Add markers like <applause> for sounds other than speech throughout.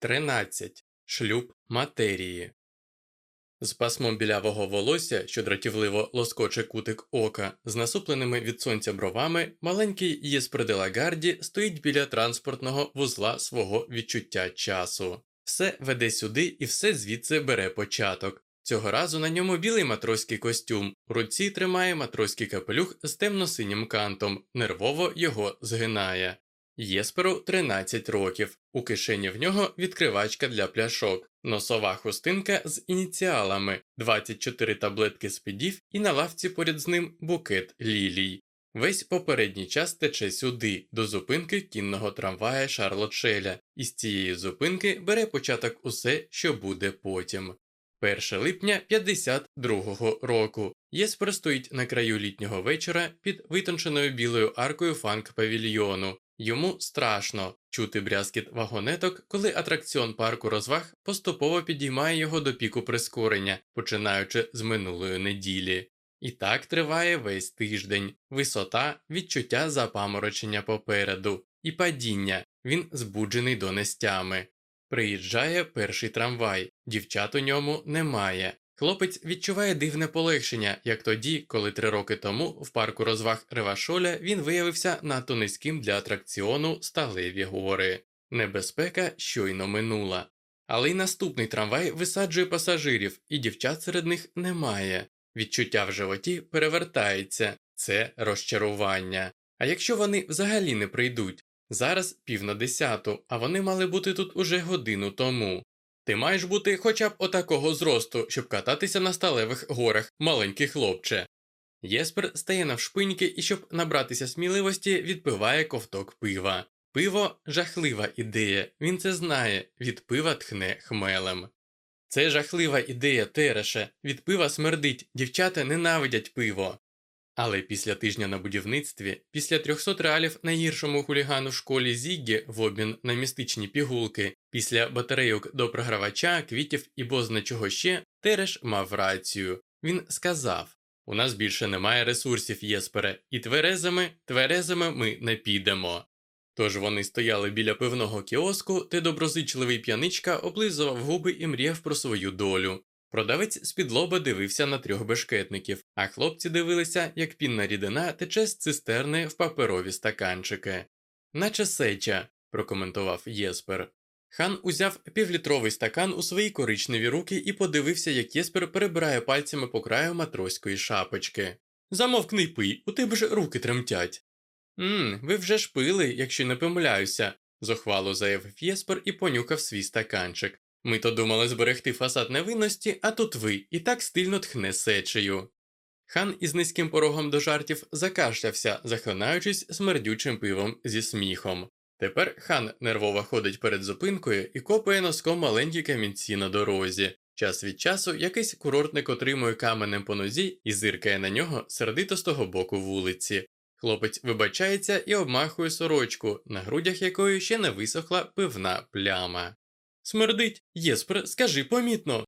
13. Шлюб матерії. З пасмом білявого волосся, що дратівливо лоскоче кутик ока, з насупленими від сонця бровами, маленький де стоїть біля транспортного вузла свого відчуття часу. Все веде сюди і все звідси бере початок. Цього разу на ньому білий матроський костюм, у руці тримає матроський капелюх з темно-синім кантом, нервово його згинає. Єсперу 13 років, у кишені в нього відкривачка для пляшок, носова хустинка з ініціалами, 24 таблетки спідів і на лавці поряд з ним букет лілій. Весь попередній час тече сюди, до зупинки кінного трамвая Шарлотшеля, і з цієї зупинки бере початок усе, що буде потім. 1 липня 52-го року. Єспер стоїть на краю літнього вечора під витонченою білою аркою фанк павільйону. Йому страшно чути брязкіт вагонеток, коли атракціон парку розваг поступово підіймає його до піку прискорення, починаючи з минулої неділі. І так триває весь тиждень, висота, відчуття запаморочення попереду, і падіння він збуджений до нестями. Приїжджає перший трамвай, дівчат у ньому немає. Хлопець відчуває дивне полегшення, як тоді, коли три роки тому в парку розваг Ревашоля він виявився надто низьким для атракціону Сталеві гори. Небезпека щойно минула. Але й наступний трамвай висаджує пасажирів, і дівчат серед них немає. Відчуття в животі перевертається це розчарування. А якщо вони взагалі не прийдуть? Зараз пів на десяту, а вони мали бути тут уже годину тому. Ти маєш бути хоча б отакого зросту, щоб кататися на сталевих горах, маленький хлопче. Єспер стає навшпиньки і, щоб набратися сміливості, відпиває ковток пива. Пиво жахлива ідея, він це знає, від пива тхне хмелем. Це жахлива ідея, Тереше, від пива смердить, дівчата ненавидять пиво. Але після тижня на будівництві, після 300 реалів найгіршому хулігану школі Зіггі в обмін на містичні пігулки, після батарейок до програвача, квітів і бозна чого ще, Тереш мав рацію. Він сказав у нас більше немає ресурсів, Єспере, і тверезими, тверезими ми не підемо. Тож вони стояли біля пивного кіоску, де доброзичливий п'яничка облизував губи і мріяв про свою долю. Продавець спідлоба дивився на трьох бешкетників, а хлопці дивилися, як пінна рідина тече з цистерни в паперові стаканчики. Наче сеча, прокоментував Єспер. Хан узяв півлітровий стакан у свої коричневі руки і подивився, як Єспер перебирає пальцями по краю матроської шапочки. Замовкни, пий, у тебе ж руки тремтять. Мм, ви вже ж пили, якщо не помиляюся, зухвало заявив Єспер і понюхав свій стаканчик. Ми то думали зберегти фасад невинності, а тут ви і так стильно тхне сечею. Хан із низьким порогом до жартів закашлявся, захлинаючись смердючим пивом зі сміхом. Тепер хан нервово ходить перед зупинкою і копає носком маленькі камінці на дорозі. Час від часу якийсь курортник отримує каменем по нозі і зиркає на нього сердито з того боку вулиці. Хлопець вибачається і обмахує сорочку, на грудях якої ще не висохла пивна пляма. Смердить, Єспер, скажи помітно.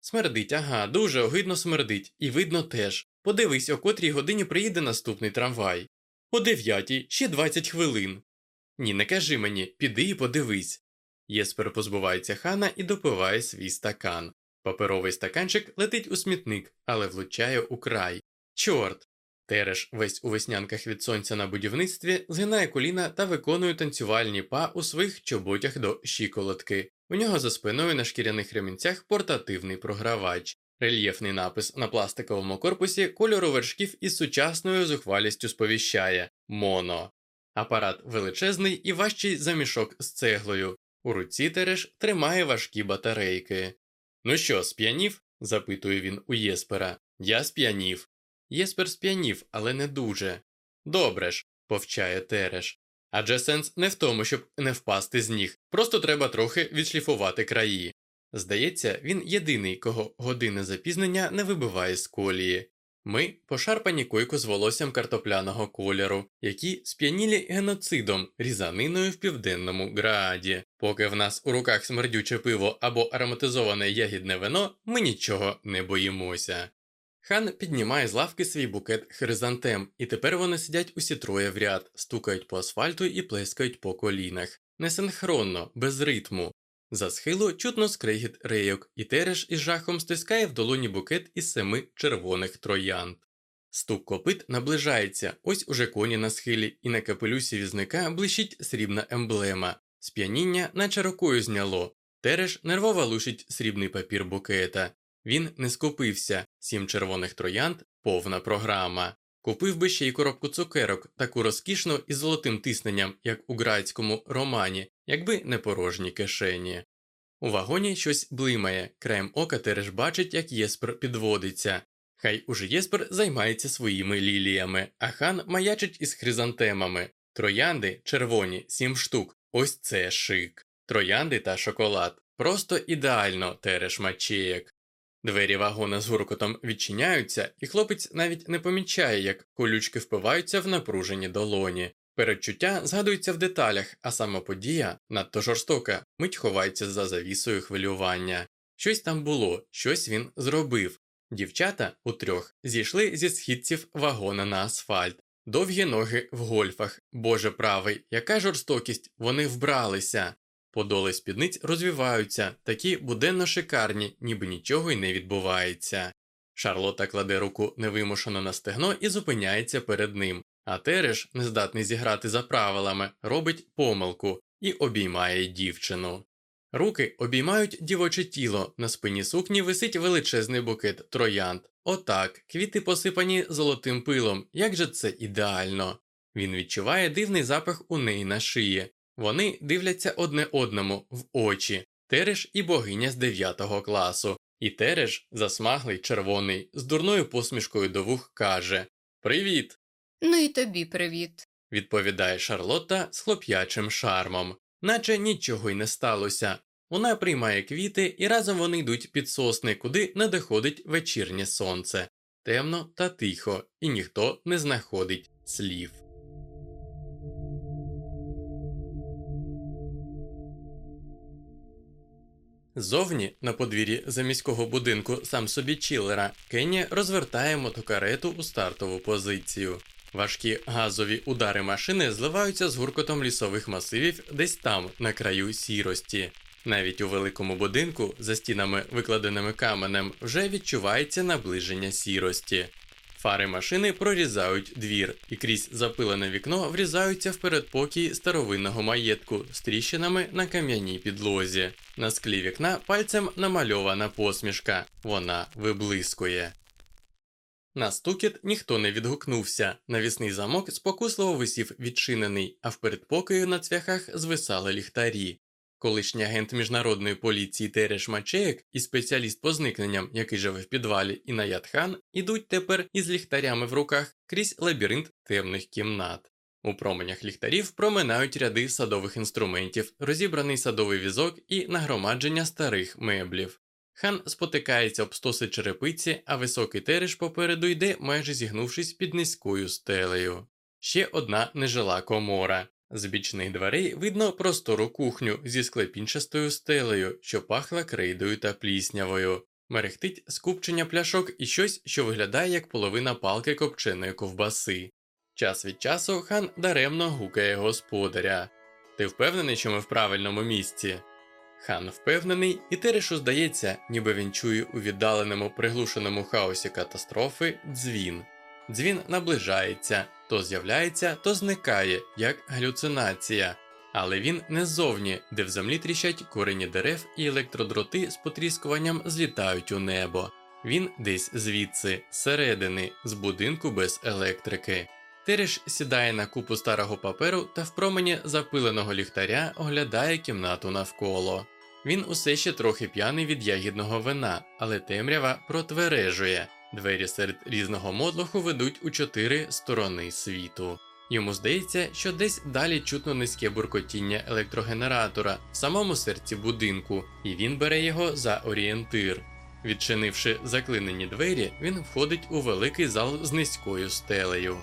Смердить, ага, дуже огидно смердить, і видно теж. Подивись, о котрій годині приїде наступний трамвай. О дев'ятій, ще двадцять хвилин. Ні, не кажи мені, піди і подивись. Єспер позбувається хана і допиває свій стакан. Паперовий стаканчик летить у смітник, але влучає у край. Чорт! Тереш, весь у веснянках від сонця на будівництві, згинає коліна та виконує танцювальні па у своїх чоботях до щиколотки. У нього за спиною на шкіряних ремінцях портативний програвач, рельєфний напис на пластиковому корпусі кольору вершків із сучасною зухвалістю сповіщає Моно. Апарат величезний і важчий за мішок з цеглою. У руці Тереш тримає важкі батарейки. Ну що, сп'янів? запитує він у Єспера. Я сп'янів. Єспер сп'янів, але не дуже. Добре ж, повчає Тереш. Адже сенс не в тому, щоб не впасти з ніг, просто треба трохи відшліфувати краї. Здається, він єдиний, кого години запізнення не вибиває з колії. Ми пошарпані койку з волоссям картопляного кольору, які сп'янілі геноцидом, різаниною в південному граді. Поки в нас у руках смердюче пиво або ароматизоване ягідне вино, ми нічого не боїмося. Хан піднімає з лавки свій букет хризантем, і тепер вони сидять усі троє в ряд, стукають по асфальту і плескають по колінах. Несинхронно, без ритму. За схилу чутно скригіт рейок, і Тереш із жахом стискає в долоні букет із семи червоних троянд. Стук копит наближається, ось уже коні на схилі, і на капелюсі візника блищить срібна емблема. Сп'яніння наче рукою зняло. Тереш нервово лушить срібний папір букета. Він не скупився, сім червоних троянд повна програма. Купив би ще й коробку цукерок, таку розкішну із золотим тисненням, як у грайському романі, якби не порожні кишені. У вагоні щось блимає, краєм ока Тереш бачить, як Єспер підводиться. Хай уже Єспер займається своїми ліліями, а хан маячить із хризантемами. Троянди червоні, сім штук. Ось це шик. Троянди та шоколад. Просто ідеально Тереш Мачеєк. Двері вагона з гуркотом відчиняються, і хлопець навіть не помічає, як колючки впиваються в напружені долоні. Передчуття згадується в деталях, а сама подія надто жорстока, мить ховається за завісою хвилювання. Щось там було, щось він зробив. Дівчата у трьох зійшли зі східців вагона на асфальт, довгі ноги в гольфах. Боже правий, яка жорстокість, вони вбралися. Подоли спідниць розвиваються, такі буденно шикарні, ніби нічого й не відбувається. Шарлота кладе руку невимушено на стегно і зупиняється перед ним, а Тереш, нездатний зіграти за правилами, робить помилку і обіймає дівчину. Руки обіймають дівоче тіло, на спині сукні висить величезний букет троянд. Отак, квіти посипані золотим пилом, як же це ідеально. Він відчуває дивний запах у неї на шиї. Вони дивляться одне одному в очі Тереш і богиня з 9 класу, і Тереш, засмаглий, червоний, з дурною посмішкою до вух, каже Привіт! Ну і тобі привіт. відповідає Шарлотта з хлоп'ячим шармом, наче нічого й не сталося. Вона приймає квіти, і разом вони йдуть під сосни, куди не доходить вечірнє сонце. Темно та тихо, і ніхто не знаходить слів. Зовні, на подвір'ї заміського будинку сам собі чілера, Кенні розвертає мотокарету у стартову позицію. Важкі газові удари машини зливаються з гуркотом лісових масивів десь там, на краю сірості. Навіть у великому будинку, за стінами, викладеними каменем, вже відчувається наближення сірості. Фари машини прорізають двір і крізь запилене вікно врізаються в передпокій старовинного маєтку з тріщинами на кам'яній підлозі. На склі вікна пальцем намальована посмішка, вона виблискує. На стукіт ніхто не відгукнувся. Навісний замок спокусливо висів відчинений, а в передпокою на цвяхах звисали ліхтарі. Колишній агент міжнародної поліції Тереш Мачеєк і спеціаліст по зникненням, який живе в підвалі, і Наятхан, ідуть тепер із ліхтарями в руках крізь лабіринт темних кімнат. У променях ліхтарів проминають ряди садових інструментів, розібраний садовий візок і нагромадження старих меблів. Хан спотикається об стоси черепиці, а високий тереш попереду йде, майже зігнувшись під низькою стелею. Ще одна нежила комора. З бічних дверей видно простору кухню зі склепінчастою стелею, що пахла крейдою та пліснявою. Мерехтить скупчення пляшок і щось, що виглядає як половина палки копченої ковбаси. Час від часу хан даремно гукає господаря. Ти впевнений, що ми в правильному місці? Хан впевнений, і Терешу здається, ніби він чує у віддаленому приглушеному хаосі катастрофи дзвін. Дзвін наближається, то з'являється, то зникає, як галюцинація. Але він не ззовні, де в землі тріщать корені дерев і електродроти з потріскуванням злітають у небо. Він десь звідси, зсередини, з будинку без електрики. Тереш сідає на купу старого паперу та в промені запиленого ліхтаря оглядає кімнату навколо. Він усе ще трохи п'яний від ягідного вина, але темрява протвережує. Двері серед різного модлоху ведуть у чотири сторони світу. Йому здається, що десь далі чутно низьке буркотіння електрогенератора в самому серці будинку, і він бере його за орієнтир. Відчинивши заклинені двері, він входить у великий зал з низькою стелею.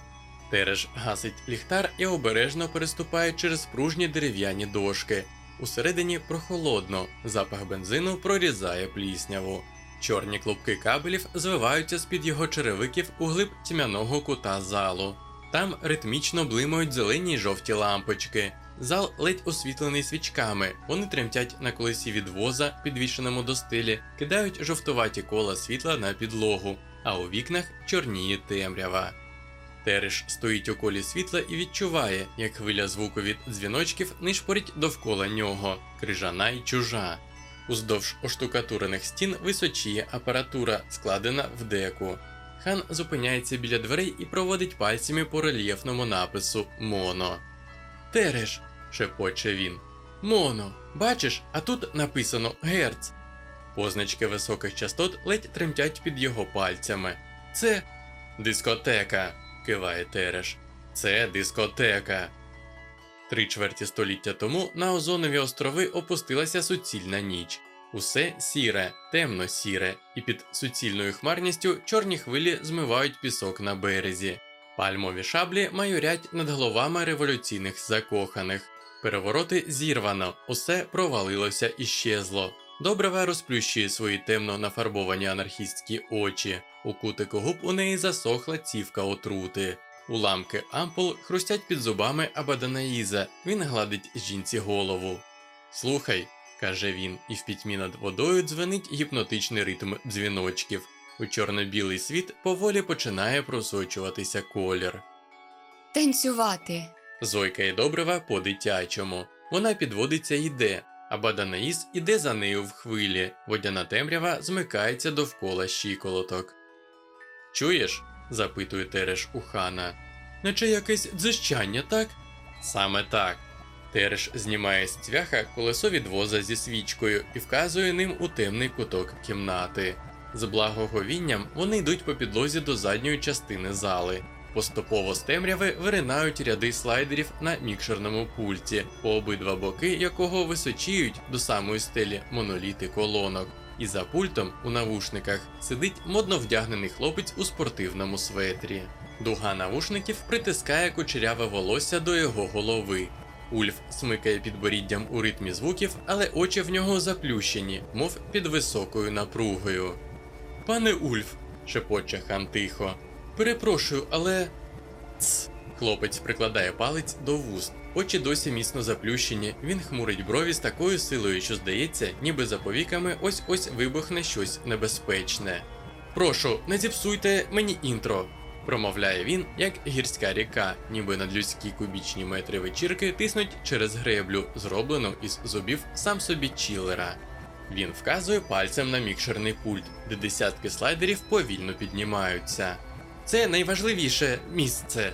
Тереш гасить ліхтар і обережно переступає через пружні дерев'яні дошки. Усередині прохолодно, запах бензину прорізає плісняву. Чорні клубки кабелів звиваються з-під його черевиків у глиб тьмяного кута залу. Там ритмічно блимають зелені й жовті лампочки. Зал ледь освітлений свічками. Вони тремтять на колесі від воза, підвішеному до стилі, кидають жовтуваті кола світла на підлогу, а у вікнах чорніє темрява. Тереш стоїть у колі світла і відчуває, як хвиля звуку від дзвіночків нишпорить довкола нього, крижана й чужа. Уздовж оштукатурених стін височіє апаратура, складена в деку. Хан зупиняється біля дверей і проводить пальцями по рельєфному напису Моно. Тереш, шепоче він. Моно, бачиш, а тут написано Герц. Позначки високих частот ледь тремтять під його пальцями. Це дискотека, киває Тереш. Це дискотека. Три чверті століття тому на Озонові острови опустилася суцільна ніч. Усе сіре, темно сіре, і під суцільною хмарністю чорні хвилі змивають пісок на березі. Пальмові шаблі майорять над головами революційних закоханих. Перевороти зірвано, усе провалилося і щезло. Добрива розплющує свої темно нафарбовані анархістські очі. У кутику губ у неї засохла цівка отрути. Уламки ампул хрустять під зубами Абаданаїза. Він гладить жінці голову. Слухай, каже він, і в пітьмі над водою дзвенить гіпнотичний ритм дзвіночків. У чорно-білий світ поволі починає просочуватися колір. Танцювати. Зойкає добрива по-дитячому. Вона підводиться і йде, а Баданаїс іде за нею в хвилі. Водяна темрява змикається довкола щиколоток. Чуєш? Запитує Тереш у хана. Наче якесь дзищання, так? Саме так. Тереш знімає з цвяха колесо від воза зі свічкою і вказує ним у темний куток кімнати. З благоговінням вони йдуть по підлозі до задньої частини зали. Поступово з темряви виринають ряди слайдерів на мікшерному пульті, по обидва боки якого височіють до самої стелі моноліти колонок. І за пультом у навушниках сидить модно вдягнений хлопець у спортивному светрі. Дуга навушників притискає кучеряве волосся до його голови. Ульф смикає підборіддям у ритмі звуків, але очі в нього заплющені, мов під високою напругою. Пане Ульф, шепоче хан тихо. Перепрошую, але. Ц. Хлопець прикладає палець до вуст. Очі досі міцно заплющені. Він хмурить брові з такою силою, що здається, ніби за повіками ось ось вибухне щось небезпечне. Прошу, не зіпсуйте мені інтро, промовляє він, як гірська ріка, ніби надлюдські кубічні метри вечірки тиснуть через греблю, зроблену із зубів сам собі чілера. Він вказує пальцем на мікшерний пульт, де десятки слайдерів повільно піднімаються. Це найважливіше місце.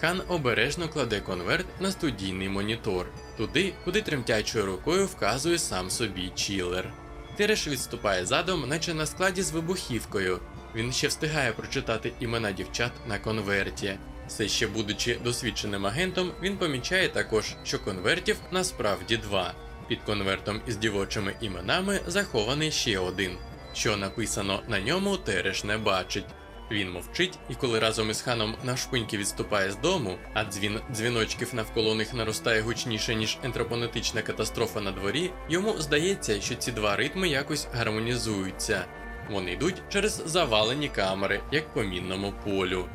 Хан обережно кладе конверт на студійний монітор, туди, куди тремтячою рукою вказує сам собі чілер. Тереш відступає задом, наче на складі з вибухівкою. Він ще встигає прочитати імена дівчат на конверті. Все ще будучи досвідченим агентом, він помічає також, що конвертів насправді два. Під конвертом із дівочими іменами захований ще один. Що написано на ньому, Тереш не бачить. Він мовчить, і коли разом із ханом навшпиньки відступає з дому, а дзвін дзвіночків навколо них наростає гучніше, ніж ентропонетична катастрофа на дворі, йому здається, що ці два ритми якось гармонізуються. Вони йдуть через завалені камери, як по мінному полю.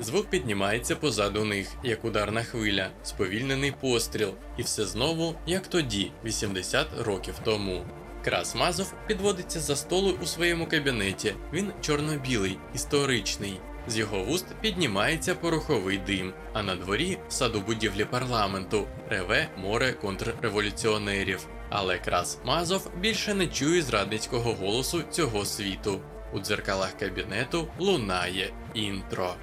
Звук піднімається позаду них, як ударна хвиля, сповільнений постріл, і все знову, як тоді, 80 років тому. Крас Мазов підводиться за столу у своєму кабінеті. Він чорно-білий, історичний. З його вуст піднімається пороховий дим, а на дворі, в саду будівлі парламенту, реве море контрреволюціонерів. Але Крас Мазов більше не чує зрадницького голосу цього світу. У дзеркалах кабінету лунає інтро.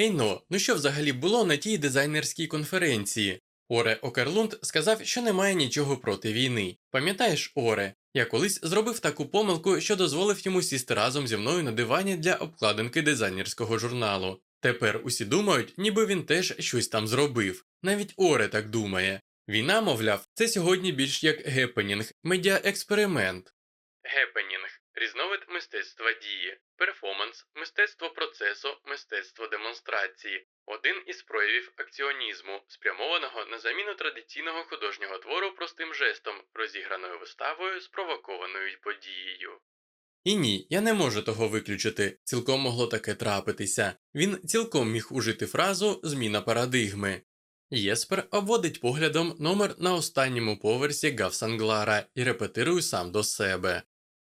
Ейно, ну що взагалі було на тій дизайнерській конференції? Оре Окерлунд сказав, що немає нічого проти війни. Пам'ятаєш, Оре, я колись зробив таку помилку, що дозволив йому сісти разом зі мною на дивані для обкладинки дизайнерського журналу. Тепер усі думають, ніби він теж щось там зробив. Навіть Оре так думає. Війна, мовляв, це сьогодні більш як гепенінг, медіаексперимент. Гепенінг різновид мистецтва дії. Перформанс мистецтво процесу, мистецтво демонстрації один із проявів акціонізму, спрямованого на заміну традиційного художнього твору простим жестом, розіграною виставою, спровокованою подією. І ні, я не можу того виключити, цілком могло таке трапитися. Він цілком міг ужити фразу зміна парадигми. Єспер обводить поглядом номер на останньому поверсі Гавсанглара і репетирує сам до себе.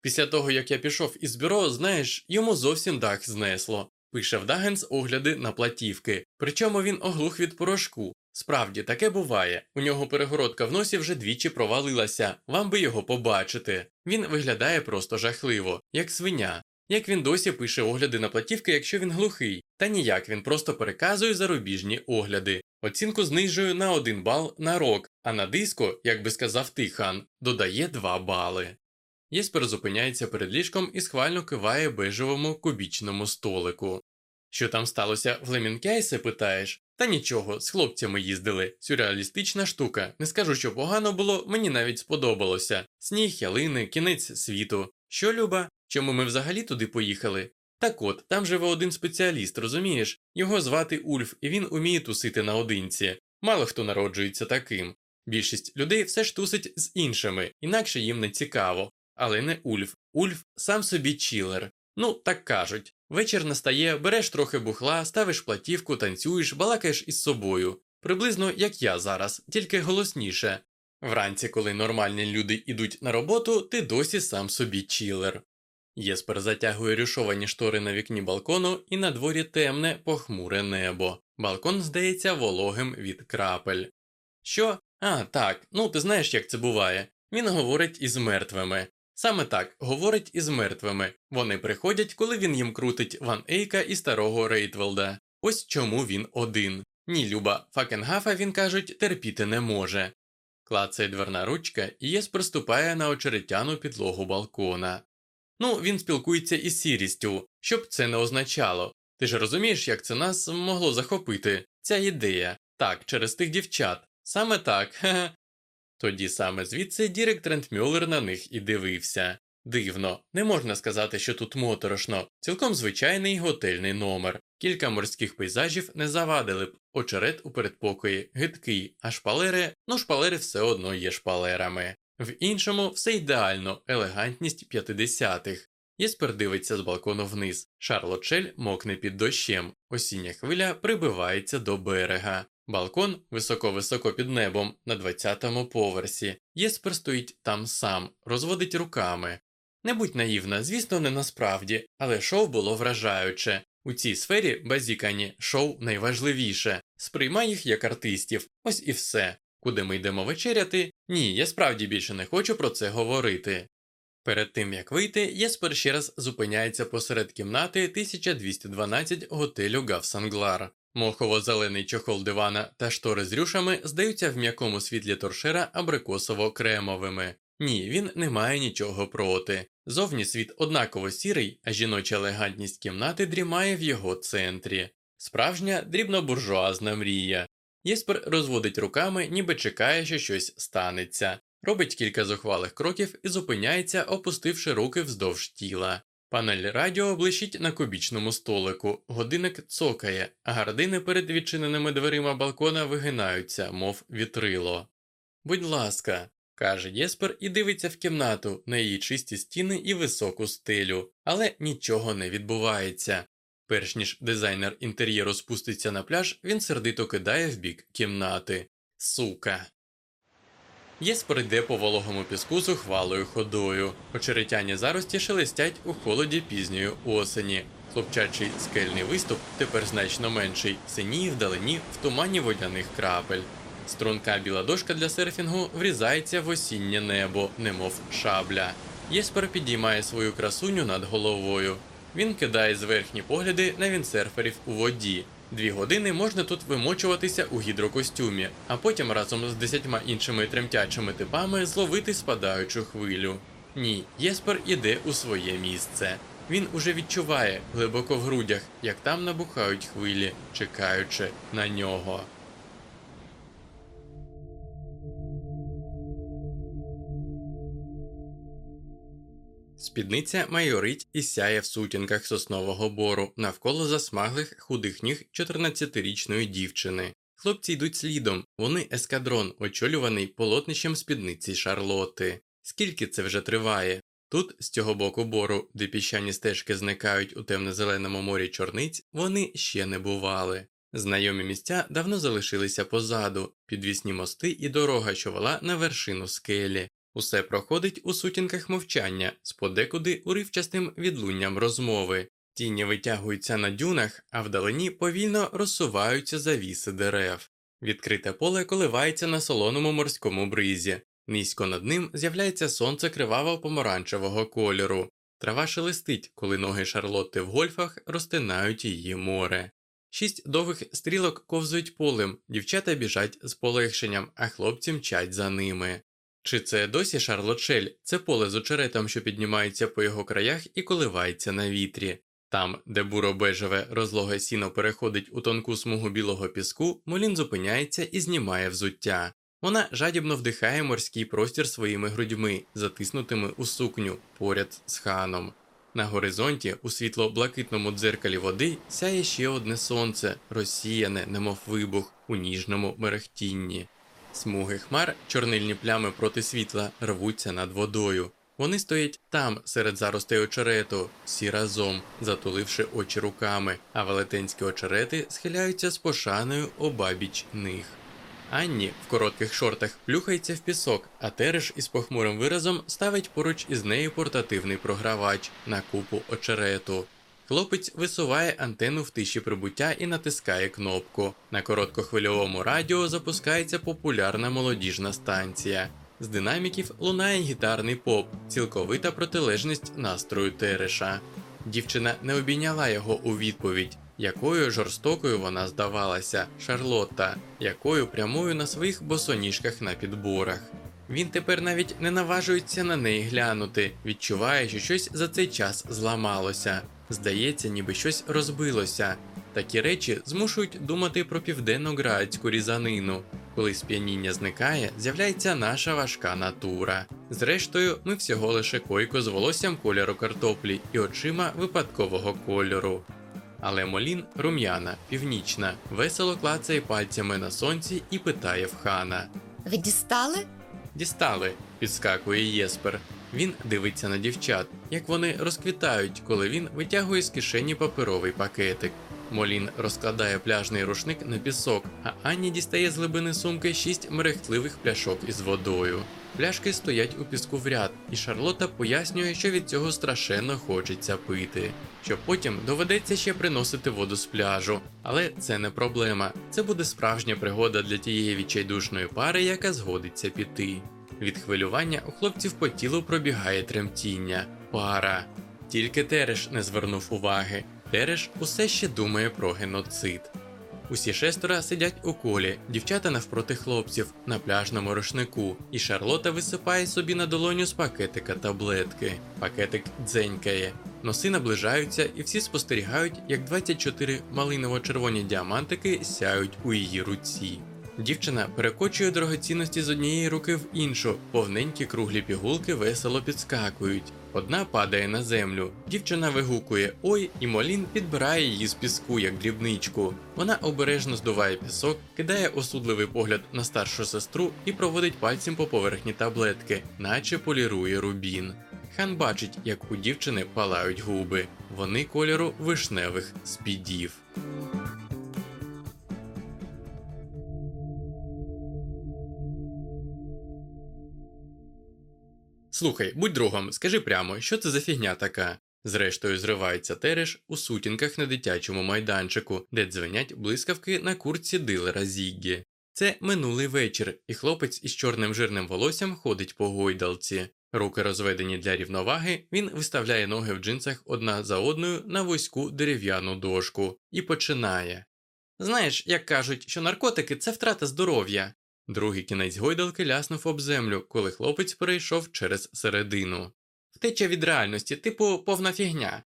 Після того, як я пішов із бюро, знаєш, йому зовсім дах знесло. Пише в Дагенс огляди на платівки, причому він оглух від порошку. Справді таке буває. У нього перегородка в носі вже двічі провалилася, вам би його побачити. Він виглядає просто жахливо, як свиня. Як він досі пише огляди на платівки, якщо він глухий, та ніяк він просто переказує зарубіжні огляди. Оцінку знижує на один бал на рок, а на диско, як би сказав Тихан, додає 2 бали. Єспер зупиняється перед ліжком і схвально киває бежевому кубічному столику. Що там сталося в Лемінкейсе, питаєш? Та нічого, з хлопцями їздили. Сюрреалістична штука. Не скажу, що погано було, мені навіть сподобалося. Сніг, ялини, кінець світу. Що, Люба? Чому ми взагалі туди поїхали? Так от, там живе один спеціаліст, розумієш? Його звати Ульф, і він уміє тусити наодинці. Мало хто народжується таким. Більшість людей все ж тусить з іншими, інакше їм не цікаво. Але не Ульф. Ульф сам собі чілер. Ну, так кажуть. Вечір настає, береш трохи бухла, ставиш платівку, танцюєш, балакаєш із собою. Приблизно як я зараз, тільки голосніше. Вранці, коли нормальні люди йдуть на роботу, ти досі сам собі чілер. Єспер затягує рюшовані штори на вікні балкону, і на дворі темне, похмуре небо. Балкон здається вологим від крапель. Що? А, так, ну ти знаєш, як це буває. Він говорить із мертвими. Саме так говорить із мертвими. Вони приходять, коли він їм крутить Ван Ейка і старого Рейтвелда. Ось чому він один. Ні, Люба, Факенгафа він, кажуть, терпіти не може. Клацає дверна ручка, і Єс приступає на очеретяну підлогу балкона. Ну, він спілкується із сірістю, щоб це не означало. Ти ж розумієш, як це нас могло захопити, ця ідея. Так, через тих дівчат. Саме так, <laughs> хе. Тоді саме звідси Дірек Трентмюллер на них і дивився. Дивно, не можна сказати, що тут моторошно, цілком звичайний готельний номер. Кілька морських пейзажів не завадили б, очерет у передпокої, гидкий, а шпалери, ну шпалери все одно є шпалерами. В іншому все ідеально, елегантність 50-х. Єспер дивиться з балкону вниз. Шарлотшель мокне під дощем. Осіння хвиля прибивається до берега. Балкон високо-високо під небом на 20-му поверсі. Єспер стоїть там сам, розводить руками. Не будь наївна, звісно, не насправді, але шоу було вражаюче. У цій сфері базікані шоу найважливіше. Сприймай їх як артистів. Ось і все. Куди ми йдемо вечеряти? Ні, я справді більше не хочу про це говорити. Перед тим як вийти, Єспер ще раз зупиняється посеред кімнати 1212 готелю Гавсанглар. Мохово-зелений чохол дивана та штори з рюшами здаються в м'якому світлі торшера абрикосово-кремовими. Ні, він не має нічого проти. Зовні світ однаково сірий, а жіноча елегантність кімнати дрімає в його центрі. Справжня дрібнобуржуазна мрія. Єспер розводить руками, ніби чекає, що щось станеться. Робить кілька зухвалих кроків і зупиняється, опустивши руки вздовж тіла. Панель радіо блищить на кубічному столику, годинник цокає, а гардини перед відчиненими дверима балкона вигинаються, мов вітрило. Будь ласка, каже Єспер і дивиться в кімнату на її чисті стіни і високу стелю, але нічого не відбувається. Перш ніж дизайнер інтер'єру спуститься на пляж, він сердито кидає в бік кімнати. Сука. Єспер йде по вологому піску з ухвалою ходою. Очеретяні зарості шелестять у холоді пізньої осені. Хлопчачий скельний виступ, тепер значно менший, синіє вдалині в тумані водяних крапель. Струнка біла дошка для серфінгу врізається в осіннє небо, немов шабля. Єспер підіймає свою красуню над головою. Він кидає зверхні погляди на вінсерферів у воді. Дві години можна тут вимочуватися у гідрокостюмі, а потім разом з десятьма іншими тремтячими типами зловити спадаючу хвилю. Ні, Єспер іде у своє місце. Він уже відчуває глибоко в грудях, як там набухають хвилі, чекаючи на нього. Спідниця майорить і сяє в сутінках соснового бору навколо засмаглих худих ніг 14-річної дівчини. Хлопці йдуть слідом, вони ескадрон, очолюваний полотнищем спідниці Шарлотти. Скільки це вже триває? Тут, з цього боку бору, де піщані стежки зникають у темно-зеленому морі чорниць, вони ще не бували. Знайомі місця давно залишилися позаду, підвісні мости і дорога, що вела на вершину скелі. Усе проходить у сутінках мовчання, з подекуди уривчастим відлунням розмови. Тіні витягуються на дюнах, а вдалині повільно розсуваються завіси дерев. Відкрите поле коливається на солоному морському бризі. Низько над ним з'являється сонце криваво помаранчевого кольору. Трава шелестить, коли ноги Шарлотти в гольфах розтинають її море. Шість довгих стрілок ковзують полем, дівчата біжать з полегшенням, а хлопці мчать за ними. Чи це досі Шарлотшель? Це поле з очеретом, що піднімається по його краях і коливається на вітрі. Там, де буро-бежеве розлоге сіно переходить у тонку смугу білого піску, Молін зупиняється і знімає взуття. Вона жадібно вдихає морський простір своїми грудьми, затиснутими у сукню поряд з ханом. На горизонті, у світло-блакитному дзеркалі води, сяє ще одне сонце, розсіяне, немов вибух, у ніжному мерехтінні. Смуги хмар, чорнильні плями проти світла, рвуться над водою. Вони стоять там, серед заростей очерету, всі разом, затуливши очі руками, а велетенські очерети схиляються з пошаною обабіч них. Анні в коротких шортах плюхається в пісок, а Тереш із похмурим виразом ставить поруч із нею портативний програвач на купу очерету. Хлопець висуває антенну в тиші прибуття і натискає кнопку. На короткохвильовому радіо запускається популярна молодіжна станція. З динаміків лунає гітарний поп, цілковита протилежність настрою Тереша. Дівчина не обійняла його у відповідь, якою жорстокою вона здавалася, Шарлотта, якою прямою на своїх босоніжках на підборах. Він тепер навіть не наважується на неї глянути, відчуває, що щось за цей час зламалося. Здається, ніби щось розбилося. Такі речі змушують думати про південно-градську різанину. Коли сп'яніння зникає, з'являється наша важка натура. Зрештою, ми всього лише койко з волоссям кольору картоплі і очима випадкового кольору. Але Молін рум'яна, північна, весело клацає пальцями на сонці і питає в хана. Ви дістали? Дістали, підскакує Єспер. Він дивиться на дівчат, як вони розквітають, коли він витягує з кишені паперовий пакетик. Молін розкладає пляжний рушник на пісок, а Анні дістає з глибини сумки шість мерехтливих пляшок із водою. Пляшки стоять у піску в ряд, і Шарлота пояснює, що від цього страшенно хочеться пити, що потім доведеться ще приносити воду з пляжу. Але це не проблема. Це буде справжня пригода для тієї відчайдушної пари, яка згодиться піти. Від хвилювання у хлопців по тілу пробігає тремтіння. Пара. Тільки Тереш не звернув уваги. Тереш усе ще думає про геноцид. Усі шестеро сидять у колі, дівчата навпроти хлопців на пляжному рушнику, і Шарлота висипає собі на долоню з пакетика таблетки. Пакетик дзенькає. Носи наближаються, і всі спостерігають, як 24 малиново-червоні діамантики сяють у її руці. Дівчина перекочує дорогоцінності з однієї руки в іншу, повненькі круглі пігулки весело підскакують. Одна падає на землю. Дівчина вигукує ой, і Молін підбирає її з піску, як дрібничку. Вона обережно здуває пісок, кидає осудливий погляд на старшу сестру і проводить пальцем по поверхні таблетки, наче полірує рубін. Хан бачить, як у дівчини палають губи. Вони кольору вишневих спідів. Слухай, будь другом, скажи прямо, що це за фігня така? Зрештою, зривається Тереш у сутінках на дитячому майданчику, де дзвенять блискавки на куртці дилера Зіггі. Це минулий вечір, і хлопець із чорним жирним волоссям ходить по гойдалці. Руки розведені для рівноваги, він виставляє ноги в джинсах одна за одною на вузьку дерев'яну дошку і починає. Знаєш, як кажуть, що наркотики це втрата здоров'я. Другий кінець гойдалки ляснув об землю, коли хлопець перейшов через середину. Втеча від реальності, типу повна фігня.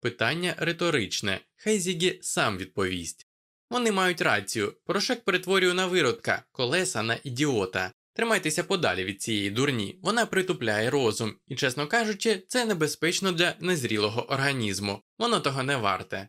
Питання риторичне, хай Зігі сам відповість. Вони мають рацію. Порошок перетворює на виродка, колеса на ідіота. Тримайтеся подалі від цієї дурні, вона притупляє розум, і, чесно кажучи, це небезпечно для незрілого організму, воно того не варте.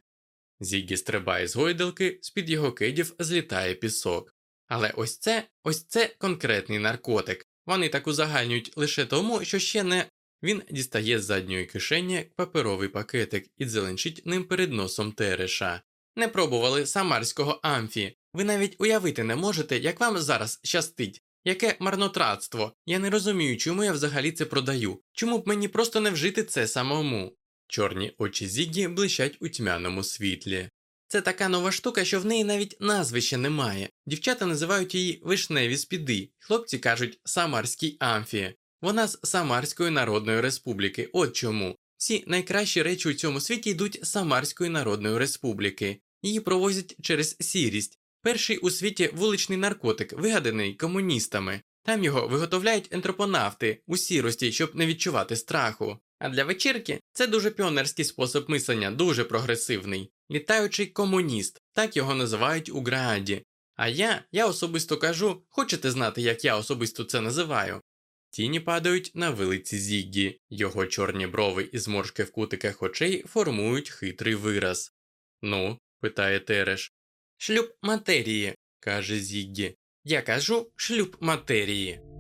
Зіггі стрибає з гойдалки, з-під його кидів злітає пісок. Але ось це, ось це конкретний наркотик. Вони так узагальнюють лише тому, що ще не. Він дістає з задньої кишені паперовий пакетик і дзеленчить ним перед носом тереша. Не пробували самарського амфі. Ви навіть уявити не можете, як вам зараз щастить. Яке марнотратство. Я не розумію, чому я взагалі це продаю. Чому б мені просто не вжити це самому? Чорні очі Зіггі блищать у тьмяному світлі. Це така нова штука, що в неї навіть назви ще немає. Дівчата називають її вишневі спіди, хлопці кажуть Самарський амфі. Вона з Самарської Народної Республіки. От чому. Всі найкращі речі у цьому світі йдуть з Самарської Народної Республіки. Її провозять через сірість. Перший у світі вуличний наркотик, вигаданий комуністами. Там його виготовляють ентропонавти у сірості, щоб не відчувати страху. А для вечірки це дуже піонерський спосіб мислення, дуже прогресивний. Літаючий комуніст, так його називають у Грааді. А я, я особисто кажу, хочете знати, як я особисто це називаю? Тіні падають на вилиці Зіггі, його чорні брови і зморшки в кутиках очей формують хитрий вираз. Ну, питає Тереш. Шлюб матерії, каже Зіггі. Я кажу шлюб матерії.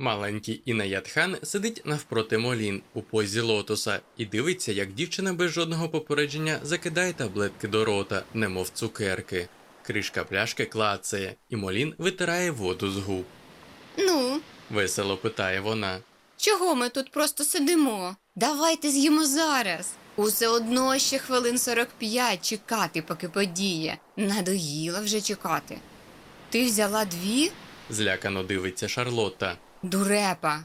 Маленький Інаятхан сидить навпроти Молін у позі лотоса і дивиться, як дівчина без жодного попередження закидає таблетки до рота, немов цукерки. Кришка пляшки клацає, і Молін витирає воду з губ. Ну, Весело питає вона. чого ми тут просто сидимо? Давайте з'їмо зараз. Усе одно ще хвилин 45 чекати, поки подіє. Надоїла вже чекати. Ти взяла дві? Злякано дивиться Шарлотта. Дурепа.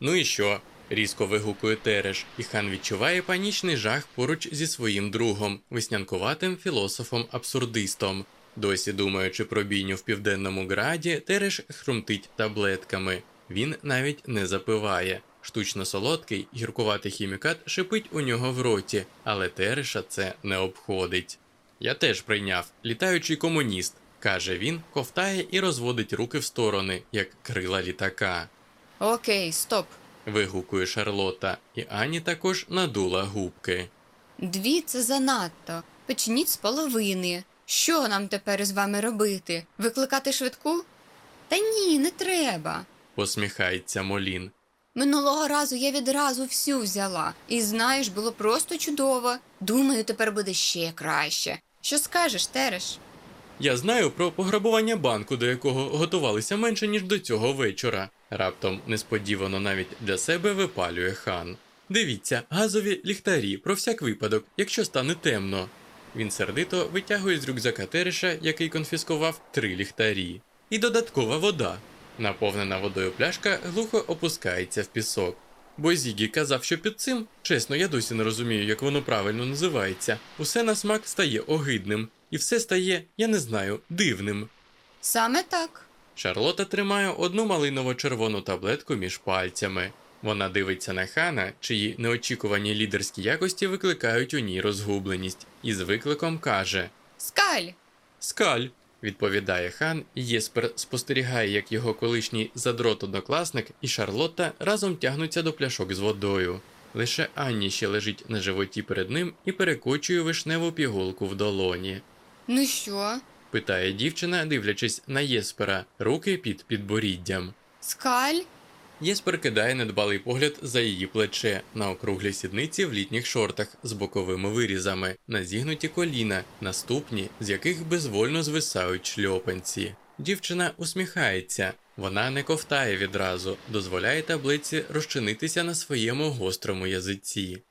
Ну і що? різко вигукує Тереш, і хан відчуває панічний жах поруч зі своїм другом, веснянкуватим філософом-абсурдистом. Досі думаючи про бійню в південному граді, Тереш хрумтить таблетками. Він навіть не запиває. Штучно солодкий, гіркуватий хімікат шипить у нього в роті, але Тереша це не обходить. Я теж прийняв літаючий комуніст, каже він, ковтає і розводить руки в сторони, як крила літака. Окей, стоп. Вигукує Шарлота, і Ані також надула губки. Дві це занадто. Почніть з половини. Що нам тепер з вами робити? Викликати швидку? Та ні, не треба. Посміхається Молін. Минулого разу я відразу всю взяла, і знаєш, було просто чудово. Думаю, тепер буде ще краще. Що скажеш, Тереш? Я знаю про пограбування банку, до якого готувалися менше, ніж до цього вечора. Раптом несподівано навіть для себе випалює хан. Дивіться, газові ліхтарі про всяк випадок, якщо стане темно. Він сердито витягує з рюкзака Тереша, який конфіскував три ліхтарі. І додаткова вода. Наповнена водою пляшка глухо опускається в пісок. Бо Зігі казав, що під цим, чесно, я досі не розумію, як воно правильно називається, усе на смак стає огидним, і все стає, я не знаю, дивним. Саме так. Шарлота тримає одну малиново-червону таблетку між пальцями. Вона дивиться на хана, чиї неочікувані лідерські якості викликають у ній розгубленість, і з викликом каже Скаль. Скаль. відповідає хан, і Єспер спостерігає, як його колишній задрот однокласник і Шарлотта разом тягнуться до пляшок з водою. Лише Анні ще лежить на животі перед ним і перекочує вишневу пігулку в долоні. Ну що? питає дівчина, дивлячись на Єспера, руки під підборіддям. Скаль? Єспер кидає недбалий погляд за її плече на округлі сідниці в літніх шортах з боковими вирізами, на зігнуті коліна, наступні, з яких безвольно звисають шльопанці. Дівчина усміхається, вона не ковтає відразу, дозволяє таблиці розчинитися на своєму гострому язиці.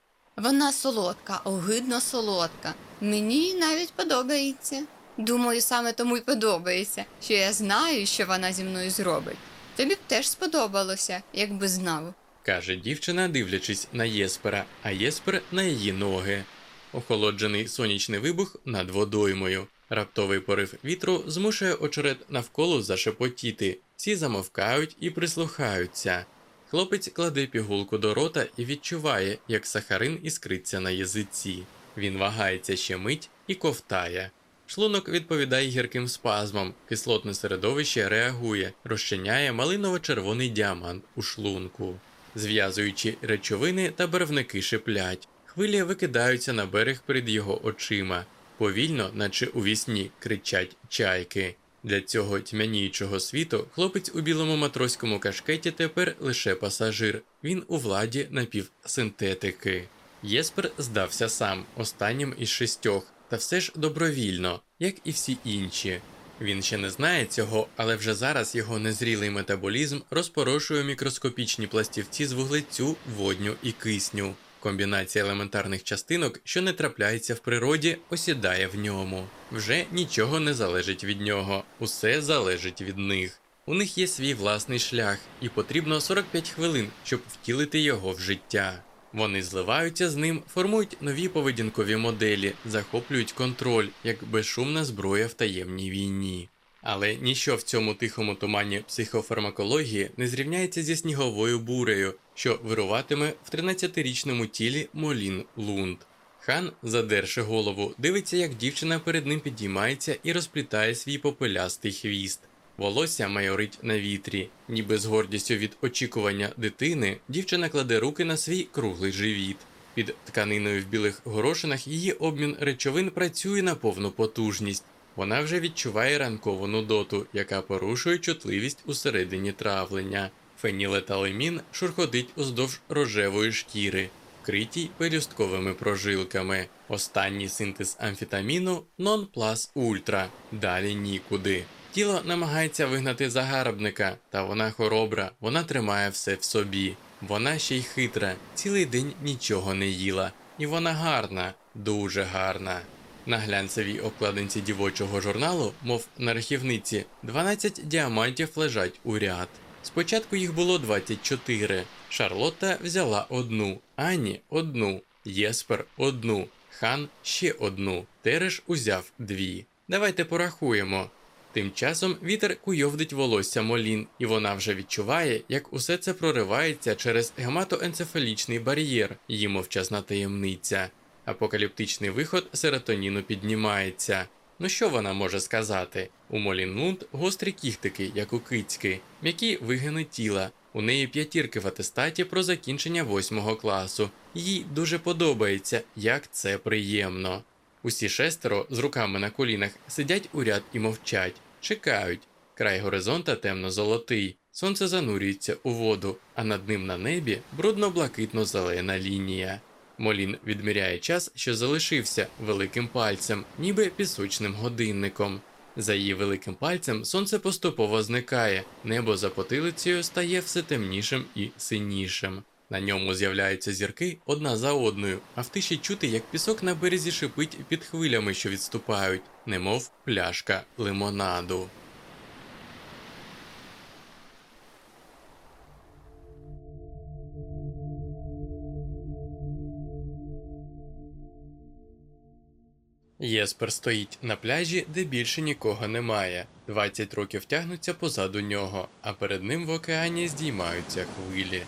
Вона солодка, огидно солодка. Мені навіть подобається. Думаю, саме тому й подобається, що я знаю, що вона зі мною зробить. Тобі б теж сподобалося, якби знав. каже дівчина, дивлячись на Єспера, а Єспер на її ноги. Охолоджений сонячний вибух над водоймою. Раптовий порив вітру змушує очерет навколо зашепотіти. Всі замовкають і прислухаються. Хлопець кладе пігулку до рота і відчуває, як сахарин іскриться на язиці. Він вагається ще мить і ковтає. шлунок відповідає гірким спазмом, кислотне середовище реагує, розчиняє малиново-червоний діамант у шлунку. Зв'язуючи речовини та барвники шиплять. Хвилі викидаються на берег перед його очима. Повільно, наче у вісні, кричать чайки. Для цього тьмяніючого світу хлопець у білому матроському кашкеті тепер лише пасажир. Він у владі напівсинтетики. Єспер здався сам, останнім із шістьох, та все ж добровільно, як і всі інші. Він ще не знає цього, але вже зараз його незрілий метаболізм розпорошує мікроскопічні пластівці з вуглецю, водню і кисню. Комбінація елементарних частинок, що не трапляється в природі, осідає в ньому. Вже нічого не залежить від нього, усе залежить від них. У них є свій власний шлях, і потрібно 45 хвилин, щоб втілити його в життя. Вони зливаються з ним, формують нові поведінкові моделі, захоплюють контроль, як безшумна зброя в таємній війні. Але ніщо в цьому тихому тумані психофармакології не зрівняється зі сніговою бурею, що вируватиме в 13-річному тілі Молін Лунд. Хан, задерши голову, дивиться, як дівчина перед ним підіймається і розплітає свій попелястий хвіст. Волосся майорить на вітрі, ніби з гордістю від очікування дитини, дівчина кладе руки на свій круглий живіт. Під тканиною в білих горошинах її обмін речовин працює на повну потужність. Вона вже відчуває ранкову нудоту, яка порушує чутливість усередині травлення. Фенілеталемін шурходить уздовж рожевої шкіри, вкритій пелюстковими прожилками. Останній синтез амфетаміну нон плас ультра. Далі нікуди. Тіло намагається вигнати загарбника, та вона хоробра, вона тримає все в собі. Вона ще й хитра, цілий день нічого не їла. І вона гарна, дуже гарна. На глянцевій обкладинці дівочого журналу, мов на рахівниці, 12 діамантів лежать у ряд. Спочатку їх було 24. Шарлотта взяла одну, Ані одну, Єспер одну, Хан ще одну, Тереш узяв дві. Давайте порахуємо. Тим часом вітер куйовдить волосся Молін, і вона вже відчуває, як усе це проривається через гематоенцефалічний бар'єр, її мовчазна таємниця. Апокаліптичний виход серотоніну піднімається. Ну що вона може сказати? У Молін Лунд гострі кіхтики, як у кицьки, м'які вигини тіла. У неї п'ятірки в атестаті про закінчення восьмого класу. Їй дуже подобається, як це приємно. Усі шестеро з руками на колінах сидять у ряд і мовчать, чекають. Край горизонта темно-золотий, сонце занурюється у воду, а над ним на небі брудно-блакитно-зелена лінія. Молін відміряє час, що залишився великим пальцем, ніби пісочним годинником. За її великим пальцем сонце поступово зникає, небо за потилицею стає все темнішим і синішим. На ньому з'являються зірки одна за одною, а в тиші чути, як пісок на березі шипить під хвилями, що відступають, немов пляшка лимонаду. Єспер стоїть на пляжі, де більше нікого немає. 20 років тягнуться позаду нього, а перед ним в океані здіймаються хвилі.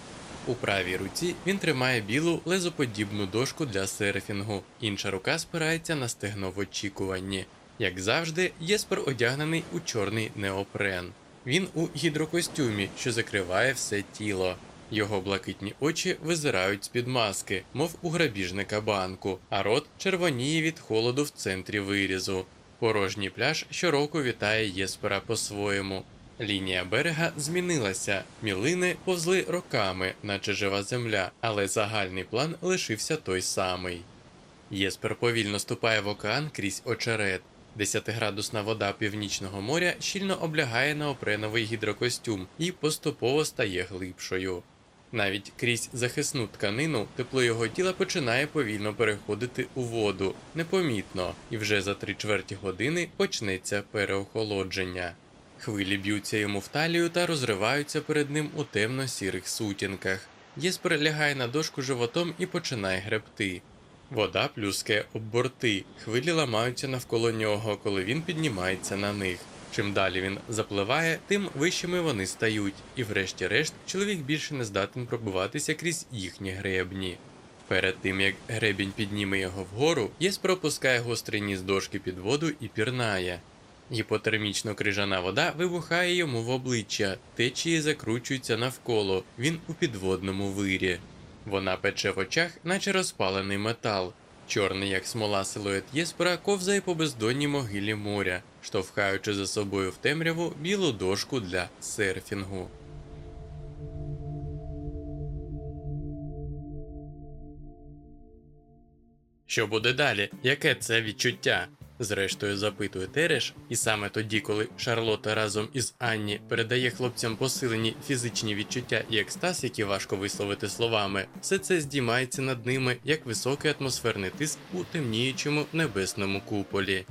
У правій руці він тримає білу лезоподібну дошку для серфінгу, інша рука спирається на стегно в очікуванні. Як завжди, Єспер одягнений у чорний неопрен. Він у гідрокостюмі, що закриває все тіло. Його блакитні очі визирають з-під маски, мов у грабіжника банку, а рот червоніє від холоду в центрі вирізу. Порожній пляж щороку вітає Єспера по-своєму. Лінія берега змінилася, мілини повзли роками, наче жива земля, але загальний план лишився той самий. Єспер повільно ступає в океан крізь очерет. Десятиградусна вода північного моря щільно облягає неопреновий гідрокостюм і поступово стає глибшою. Навіть крізь захисну тканину тепло його тіла починає повільно переходити у воду, непомітно, і вже за три чверті години почнеться переохолодження. Хвилі б'ються йому в талію та розриваються перед ним у темно-сірих сутінках. Єспер лягає на дошку животом і починає гребти. Вода плюскає об борти, хвилі ламаються навколо нього, коли він піднімається на них. Чим далі він запливає, тим вищими вони стають, і врешті-решт чоловік більше не здатен пробиватися крізь їхні гребні. Перед тим як гребінь підніме його вгору, Єс пропускає гострий ніс дошки під воду і пірнає. Гіпотермічно крижана вода вибухає йому в обличчя, течії закручуються навколо, він у підводному вирі. Вона пече в очах, наче розпалений метал. Чорний, як смола силует Єспера, ковзає по бездонній могилі моря, штовхаючи за собою в темряву білу дошку для серфінгу. Що буде далі? Яке це відчуття? Зрештою, запитує Тереш, і саме тоді, коли Шарлота разом із Анні передає хлопцям посилені фізичні відчуття і екстаз, які важко висловити словами, все це здіймається над ними як високий атмосферний тиск у темніючому небесному куполі.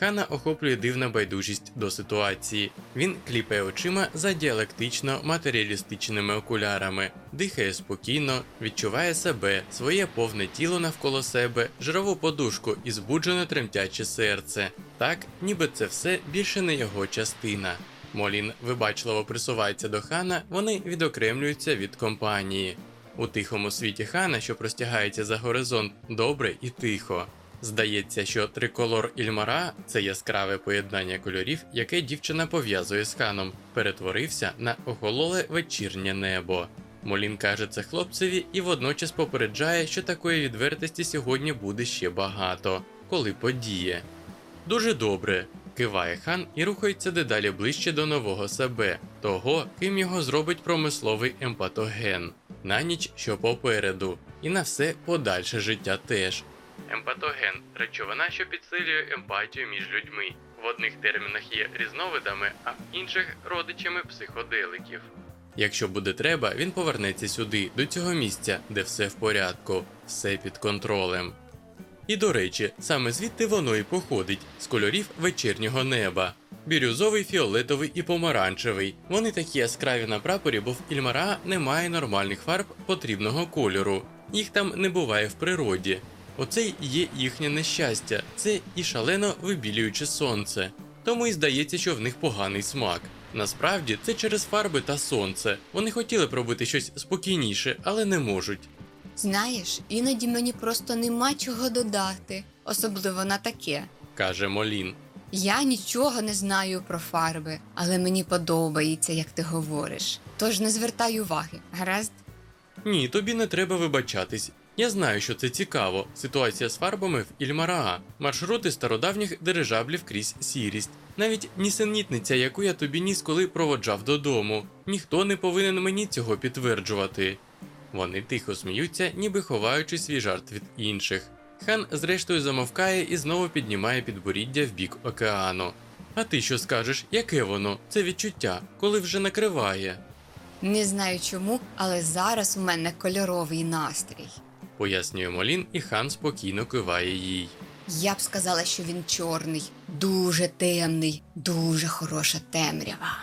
Хана охоплює дивна байдужість до ситуації. Він кліпає очима за діалектично матеріалістичними окулярами, дихає спокійно, відчуває себе, своє повне тіло навколо себе, жирову подушку і збуджене тремтяче серце. Так, ніби це все більше не його частина. Молін вибачливо присувається до хана, вони відокремлюються від компанії. У тихому світі хана, що простягається за горизонт, добре і тихо. Здається, що триколор Ільмара це яскраве поєднання кольорів, яке дівчина пов'язує з ханом, перетворився на охололе вечірнє небо. Молін каже це хлопцеві і водночас попереджає, що такої відвертості сьогодні буде ще багато, коли подіє. Дуже добре. Киває хан і рухається дедалі ближче до нового себе, того, ким його зробить промисловий емпатоген, на ніч, що попереду, і на все подальше життя теж. Емпатоген речовина, що підсилює емпатію між людьми. В одних термінах є різновидами, а в інших родичами психоделиків. Якщо буде треба, він повернеться сюди, до цього місця, де все в порядку, все під контролем. І до речі, саме звідти воно і походить з кольорів вечірнього неба. Бірюзовий, фіолетовий і помаранчевий. Вони такі яскраві на прапорі, бо в Ільмара немає нормальних фарб потрібного кольору. Їх там не буває в природі. Оце й є їхнє нещастя, це і шалено вибілююче сонце. Тому і здається, що в них поганий смак. Насправді це через фарби та сонце. Вони хотіли б робити щось спокійніше, але не можуть. Знаєш, іноді мені просто нема чого додати, особливо на таке. каже Молін. Я нічого не знаю про фарби, але мені подобається, як ти говориш. Тож не звертай уваги, гаразд? Ні, тобі не треба вибачатись. Я знаю, що це цікаво. Ситуація з фарбами в Ільмараа, маршрути стародавніх дирижаблів крізь сірість. Навіть нісенітниця, яку я тобі ніс, коли проводжав додому. Ніхто не повинен мені цього підтверджувати. Вони тихо сміються, ніби ховаючи свій жарт від інших. Хан зрештою замовкає і знову піднімає підборіддя в бік океану. А ти що скажеш, яке воно? Це відчуття, коли вже накриває? Не знаю чому, але зараз у мене кольоровий настрій. Пояснює Молін, і хан спокійно киває їй. Я б сказала, що він чорний, дуже темний, дуже хороша темрява.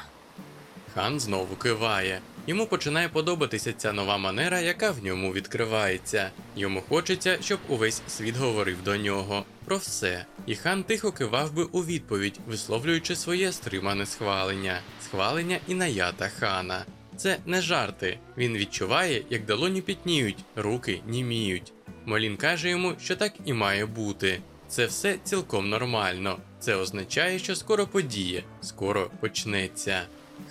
Хан знову киває. Йому починає подобатися ця нова манера, яка в ньому відкривається. Йому хочеться, щоб увесь світ говорив до нього про все. І хан тихо кивав би у відповідь, висловлюючи своє стримане схвалення, схвалення і наята хана. Це не жарти. Він відчуває, як долоні пітніють, руки німіють. Молін каже йому, що так і має бути. Це все цілком нормально. Це означає, що скоро подіє, скоро почнеться.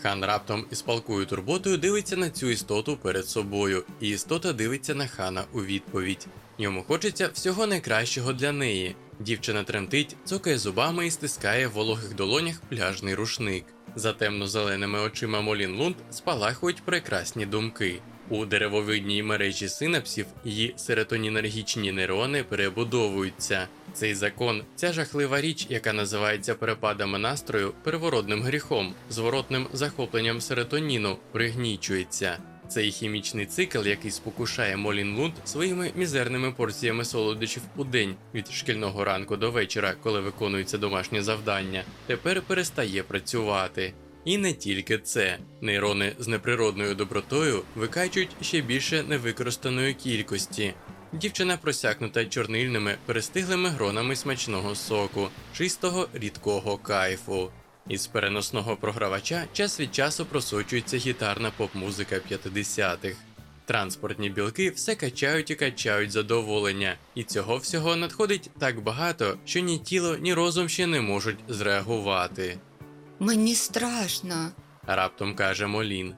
Хан раптом із палкою турботою дивиться на цю істоту перед собою, і істота дивиться на хана у відповідь. Йому хочеться всього найкращого для неї. Дівчина тремтить, цокає зубами і стискає в вологих долонях пляжний рушник. За темно-зеленими очима Молін Лунд спалахують прекрасні думки. У деревовидній мережі синапсів її серотонінергічні нейрони перебудовуються. Цей закон, ця жахлива річ, яка називається перепадами настрою, первородним гріхом, зворотним захопленням серотоніну, пригнічується. Цей хімічний цикл, який спокушає Молін Лунд своїми мізерними порціями солодощів у день від шкільного ранку до вечора, коли виконується домашнє завдання, тепер перестає працювати. І не тільки це. Нейрони з неприродною добротою викачують ще більше невикористаної кількості. Дівчина просякнута чорнильними перестиглими гронами смачного соку, чистого рідкого кайфу. Із переносного програвача час від часу просочується гітарна поп-музика 50-х. Транспортні білки все качають і качають задоволення, і цього всього надходить так багато, що ні тіло, ні розум ще не можуть зреагувати. Мені страшно. Раптом каже Молін.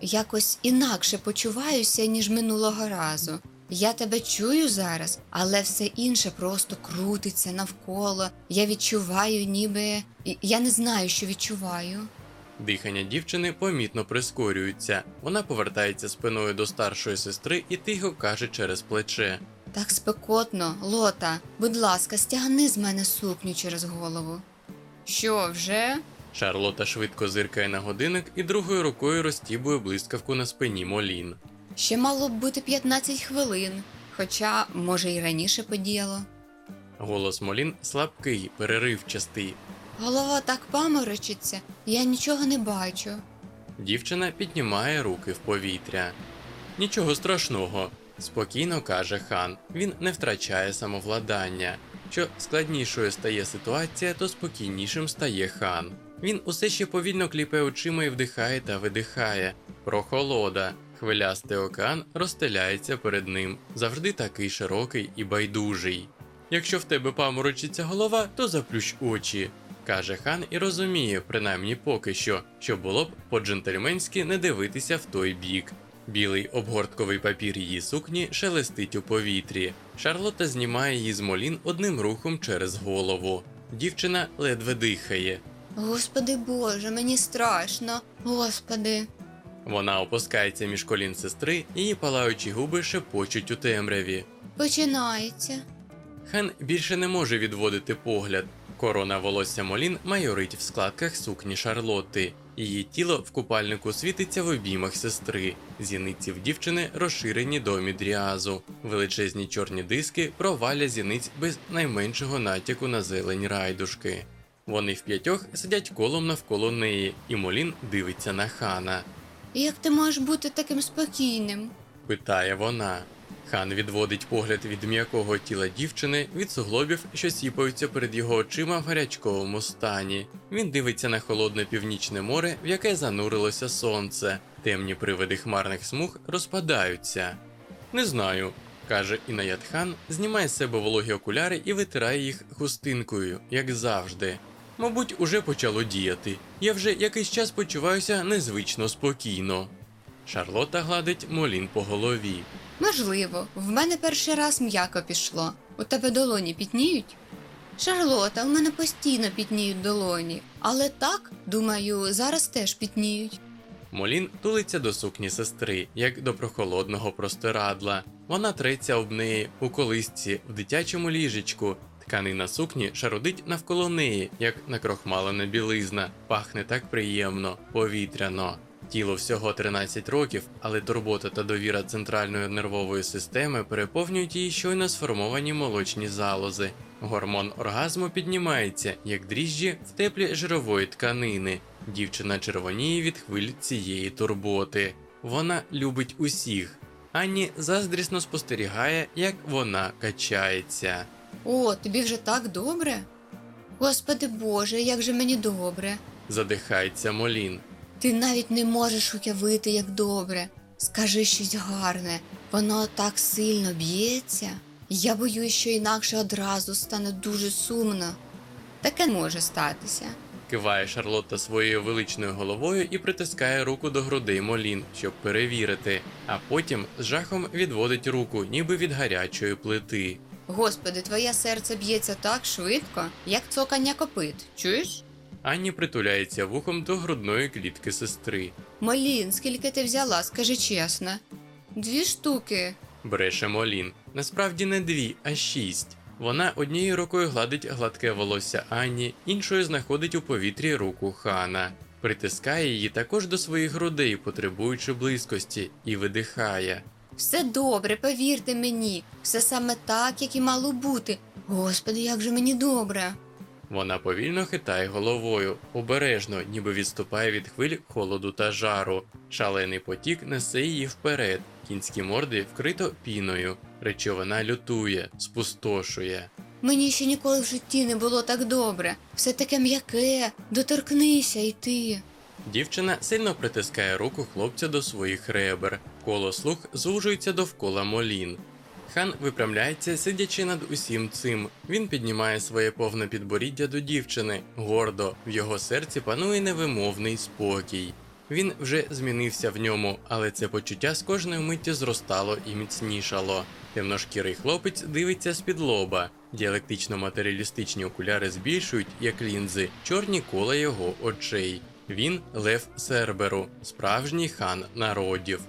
Якось інакше почуваюся, ніж минулого разу. Я тебе чую зараз, але все інше просто крутиться навколо. Я відчуваю, ніби. Я не знаю, що відчуваю. Дихання дівчини помітно прискорюється. Вона повертається спиною до старшої сестри і тихо каже через плече. Так спекотно, лота, будь ласка, стягни з мене сукню через голову. Що, вже? Шарлота швидко зиркає на годинник і другою рукою розтібує блискавку на спині Молін. Ще мало б бути 15 хвилин, хоча, може, і раніше подіяло. Голос Молін слабкий, переривчастий. Голова так паморочиться, я нічого не бачу. Дівчина піднімає руки в повітря. Нічого страшного, спокійно каже хан. Він не втрачає самовладання. Що складнішою стає ситуація, то спокійнішим стає хан. Він усе ще повільно кліпе очима і вдихає та видихає. Прохолода. Хвилястий океан розстеляється перед ним, завжди такий широкий і байдужий. Якщо в тебе паморочиться голова, то заплющ очі, каже хан і розуміє, принаймні поки що, що було б по-джентльменськи не дивитися в той бік. Білий обгортковий папір її сукні шелестить у повітрі. Шарлотта знімає її з молін одним рухом через голову. Дівчина ледве дихає. Господи Боже, мені страшно. Господи. Вона опускається між колін сестри, її палаючі губи шепочуть у темряві. Починається. Хан більше не може відводити погляд. Корона волосся Молін майорить в складках сукні Шарлотти. Її тіло в купальнику світиться в обіймах сестри. Зіниці в дівчини розширені до мідріазу. Величезні чорні диски проваля зіниць без найменшого натяку на зелень райдушки. Вони в п'ятьох сидять колом навколо неї, і Молін дивиться на хана. Як ти можеш бути таким спокійним? Питає вона. Хан відводить погляд від м'якого тіла дівчини від суглобів, що сіпаються перед його очима в гарячковому стані. Він дивиться на холодне північне море, в яке занурилося сонце. Темні привиди хмарних смуг розпадаються. Не знаю, каже Інаят хан, знімає з себе вологі окуляри і витирає їх хустинкою, як завжди. Мабуть, уже почало діяти. Я вже якийсь час почуваюся незвично спокійно. Шарлота гладить Молін по голові. Можливо, в мене перший раз м'яко пішло. У тебе долоні пітніють? Шарлота, у мене постійно пітніють долоні, але так, думаю, зараз теж пітніють. Молін тулиться до сукні сестри, як до прохолодного простирадла. Вона треться об неї у колисці в дитячому ліжечку. Тканина сукні шарудить навколо неї, як накрохмалена білизна, пахне так приємно, повітряно. Тіло всього 13 років, але турбота та довіра центральної нервової системи переповнюють її щойно сформовані молочні залози. Гормон оргазму піднімається, як дріжджі в теплі жирової тканини. Дівчина червоніє від хвиль цієї турботи. Вона любить усіх. Ані заздрісно спостерігає, як вона качається. О, тобі вже так добре? Господи Боже, як же мені добре. Задихається Молін. Ти навіть не можеш уявити, як добре. Скажи щось гарне, воно так сильно б'ється. Я боюсь, що інакше одразу стане дуже сумно. Таке може статися. Киває Шарлотта своєю величною головою і притискає руку до грудей Молін, щоб перевірити, а потім з жахом відводить руку, ніби від гарячої плити. Господи, твоє серце б'ється так швидко, як цокання копит. Чуєш? Анні притуляється вухом до грудної клітки сестри. Молін, скільки ти взяла, скажи чесно. Дві штуки. Бреше Молін. Насправді не дві, а шість. Вона однією рукою гладить гладке волосся Анні, іншою знаходить у повітрі руку хана. Притискає її також до своїх грудей, потребуючи близькості, і видихає. Все добре, повірте мені, все саме так, як і мало бути. Господи, як же мені добре. Вона повільно хитає головою, обережно, ніби відступає від хвиль холоду та жару. Шалений потік несе її вперед, кінські морди вкрито піною. Речовина лютує, спустошує. Мені ще ніколи в житті не було так добре. Все таке м'яке, доторкнися й ти. Дівчина сильно притискає руку хлопця до своїх ребер. Коло слух звужується довкола молін. Хан випрямляється, сидячи над усім цим. Він піднімає своє повне підборіддя до дівчини. Гордо, в його серці панує невимовний спокій. Він вже змінився в ньому, але це почуття з кожною миттю зростало і міцнішало. Темношкірий хлопець дивиться з-під лоба. Діалектично-матеріалістичні окуляри збільшують, як лінзи, чорні кола його очей. Він Лев Серберу, справжній хан народів.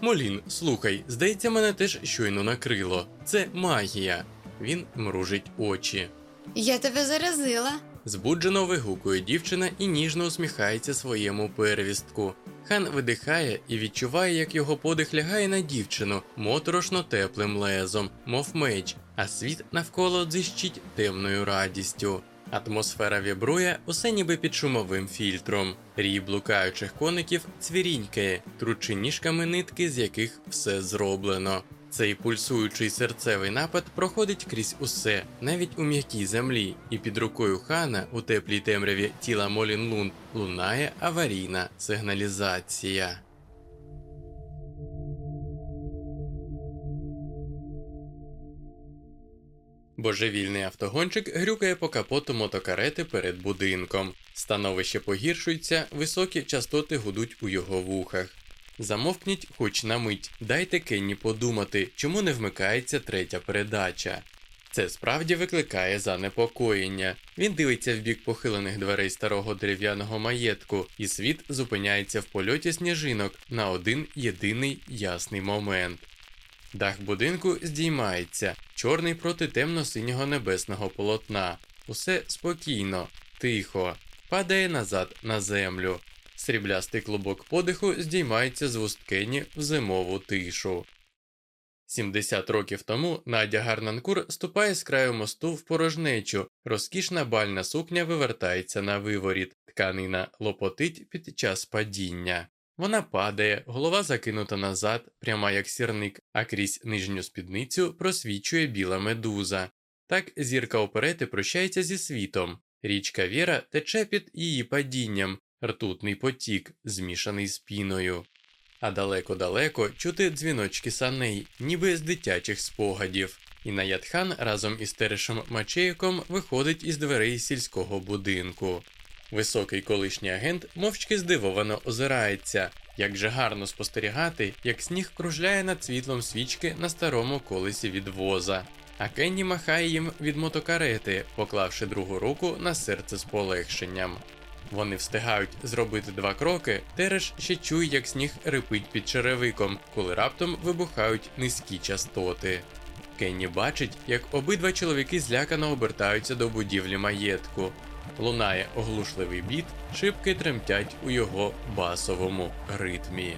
Молін, слухай, здається, мене теж щойно накрило. Це магія. Він мружить очі. Я тебе заразила. Збуджено вигукує дівчина і ніжно усміхається своєму первістку. Хан видихає і відчуває, як його подих лягає на дівчину моторошно теплим лезом, мов меч, а світ навколо дзищить темною радістю. Атмосфера вібрує усе ніби під шумовим фільтром. Рій блукаючих коників цвірінькає, тручи ніжками нитки, з яких все зроблено. Цей пульсуючий серцевий напад проходить крізь усе, навіть у м'якій землі, і під рукою хана у теплій темряві тіла Молін Лун лунає аварійна сигналізація. Божевільний автогончик грюкає по капоту мотокарети перед будинком. Становище погіршується, високі частоти гудуть у його вухах. Замовкніть хоч на мить, дайте Кенні подумати, чому не вмикається третя передача. Це справді викликає занепокоєння. Він дивиться в бік похилених дверей старого дерев'яного маєтку, і світ зупиняється в польоті сніжинок на один єдиний ясний момент. Дах будинку здіймається, чорний проти темно-синього небесного полотна. Усе спокійно, тихо, падає назад на землю. Сріблястий клубок подиху здіймається з вуст Кенні в зимову тишу. 70 років тому Надя Гарнанкур ступає з краю мосту в порожнечу, розкішна бальна сукня вивертається на виворіт, тканина лопотить під час падіння. Вона падає, голова закинута назад, пряма як сірник, а крізь нижню спідницю просвічує біла медуза. Так зірка оперети прощається зі світом. Річка Віра тече під її падінням, ртутний потік, змішаний з піною. А далеко-далеко чути дзвіночки саней, ніби з дитячих спогадів. І Наядхан разом із Терешем Мачеєком виходить із дверей сільського будинку. Високий колишній агент мовчки здивовано озирається, як же гарно спостерігати, як сніг кружляє над світлом свічки на старому колесі від воза. А Кенні махає їм від мотокарети, поклавши другу руку на серце з полегшенням. Вони встигають зробити два кроки, Тереш ще чує, як сніг рипить під черевиком, коли раптом вибухають низькі частоти. Кенні бачить, як обидва чоловіки злякано обертаються до будівлі маєтку. Лунає оглушливий біт, шибки тремтять у його басовому ритмі.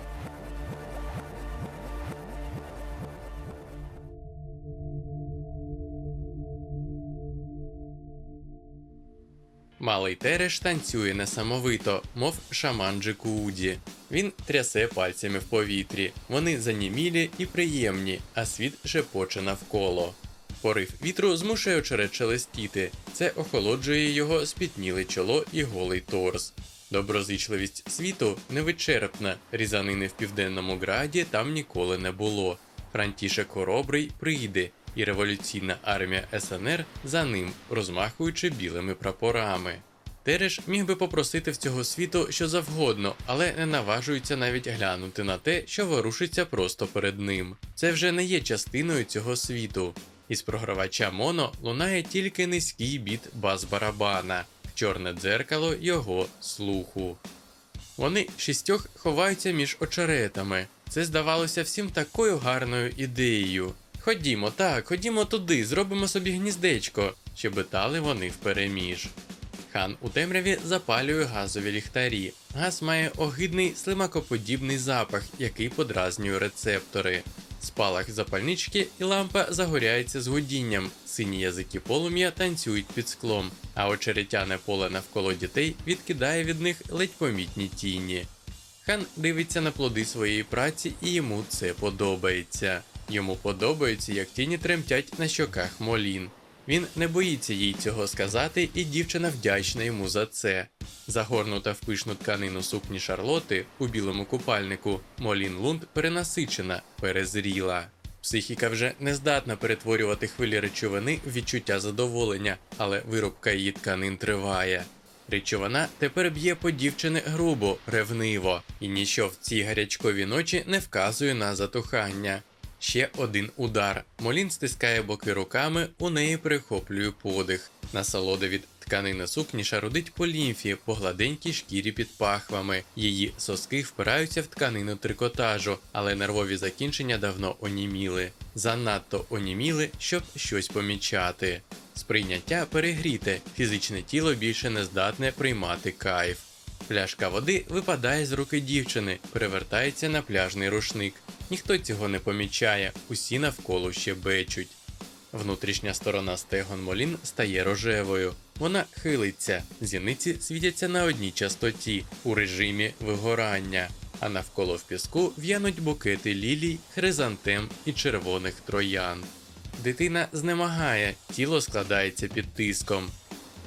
Малий Тереш танцює несамовито, мов шаман Джекууді. Він трясе пальцями в повітрі. Вони занімілі і приємні, а світ шепоче навколо. Порив вітру змушує очерет шелестіти. Це охолоджує його спітніле чоло і голий торс. Доброзичливість світу невичерпна, різанини в південному граді там ніколи не було. Франтішек Хоробрий прийде, і революційна армія СНР за ним, розмахуючи білими прапорами. Тереш міг би попросити в цього світу що завгодно, але не наважується навіть глянути на те, що ворушиться просто перед ним. Це вже не є частиною цього світу. Із програвача Моно лунає тільки низький біт бас-барабана, чорне дзеркало його слуху. Вони шістьох ховаються між очеретами. Це здавалося всім такою гарною ідеєю. Ходімо, так, ходімо туди, зробимо собі гніздечко, щебетали вони впереміж. Хан у темряві запалює газові ліхтарі. Газ має огидний слимакоподібний запах, який подразнює рецептори. Спалах запальнички і лампа загоряється з гудінням, сині язики полум'я танцюють під склом, а очеретяне поле навколо дітей відкидає від них ледь помітні тіні. Хан дивиться на плоди своєї праці і йому це подобається. Йому подобається, як тіні тремтять на щоках Молін. Він не боїться їй цього сказати, і дівчина вдячна йому за це. Загорнута в пишну тканину сукні Шарлоти у білому купальнику, Молін Лунд перенасичена, перезріла. Психіка вже не здатна перетворювати хвилі речовини в відчуття задоволення, але виробка її тканин триває. Речовина тепер б'є по дівчини грубо, ревниво, і ніщо в цій гарячковій ночі не вказує на затухання. Ще один удар. Молін стискає боки руками, у неї перехоплює подих. Насолода від тканини сукні шарудить по лімфі, по гладенькій шкірі під пахвами. Її соски впираються в тканину трикотажу, але нервові закінчення давно оніміли. Занадто оніміли, щоб щось помічати. Сприйняття перегріте, фізичне тіло більше не здатне приймати кайф. Пляшка води випадає з руки дівчини, перевертається на пляжний рушник. Ніхто цього не помічає, усі навколо ще бечуть. Внутрішня сторона стегон Молін стає рожевою. Вона хилиться, зіниці світяться на одній частоті у режимі вигорання, а навколо в піску в'януть букети лілій, хризантем і червоних троян. Дитина знемагає, тіло складається під тиском,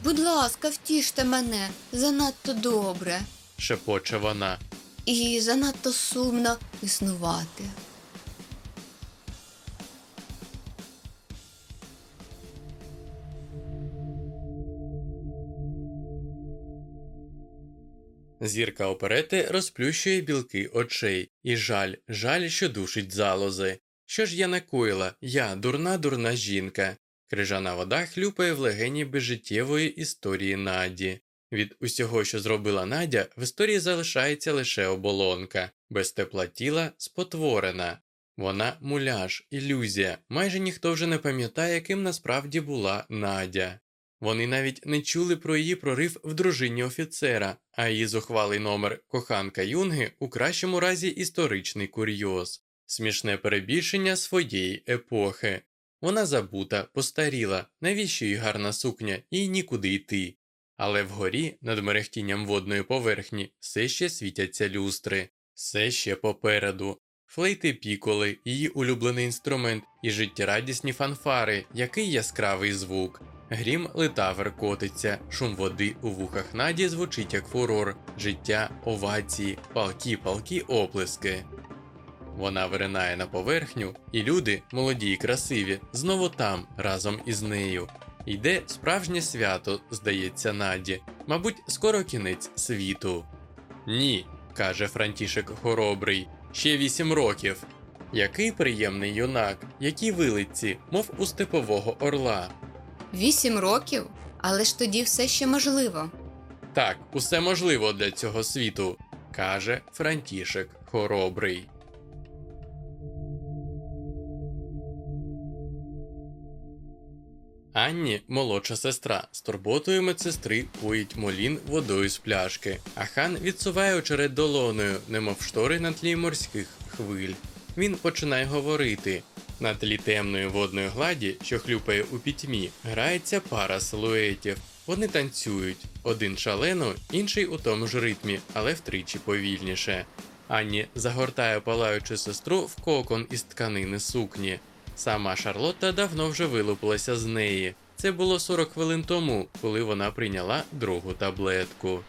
Будь ласка, втіште мене, занадто добре. шепоче вона. І занадто сумно існувати. Зірка оперети розплющує білки очей, і жаль, жаль, що душить залози. Що ж я накоїла? Я дурна, дурна жінка. Крижана вода хлюпає в легені безжиттєвої історії Наді. Від усього, що зробила Надя, в історії залишається лише оболонка, без тепла тіла спотворена. Вона муляж, ілюзія, майже ніхто вже не пам'ятає, яким насправді була Надя. Вони навіть не чули про її прорив в дружині офіцера, а її зухвалий номер коханка Юнги у кращому разі історичний курйоз, смішне перебільшення своєї епохи. Вона забута, постаріла, навіщо їй гарна сукня і нікуди йти. Але вгорі, над мерехтінням водної поверхні, все ще світяться люстри, все ще попереду. Флейти піколи, її улюблений інструмент, і життєрадісні фанфари, який яскравий звук. Грім литавер котиться, шум води у вухах Наді звучить як фурор, життя, овації, палкі палкі оплески. Вона виринає на поверхню, і люди, молоді й красиві, знову там, разом із нею. Йде справжнє свято, здається Наді, мабуть, скоро кінець світу. Ні, каже Франтішек хоробрий, ще вісім років. Який приємний юнак, які вилиці, мов у степового орла. Вісім років? Але ж тоді все ще можливо. Так, усе можливо для цього світу, каже Франтішек хоробрий. Анні, молодша сестра, з турботою медсестри поїть молін водою з пляшки, а хан відсуває очерет долоною, немов штори на тлі морських хвиль. Він починає говорити. На тлі темної водної гладі, що хлюпає у пітьмі, грається пара силуетів. Вони танцюють один шалено, інший у тому ж ритмі, але втричі повільніше. Анні загортає палаючу сестру в кокон із тканини сукні. Сама Шарлотта давно вже вилупилася з неї. Це було 40 хвилин тому, коли вона прийняла другу таблетку.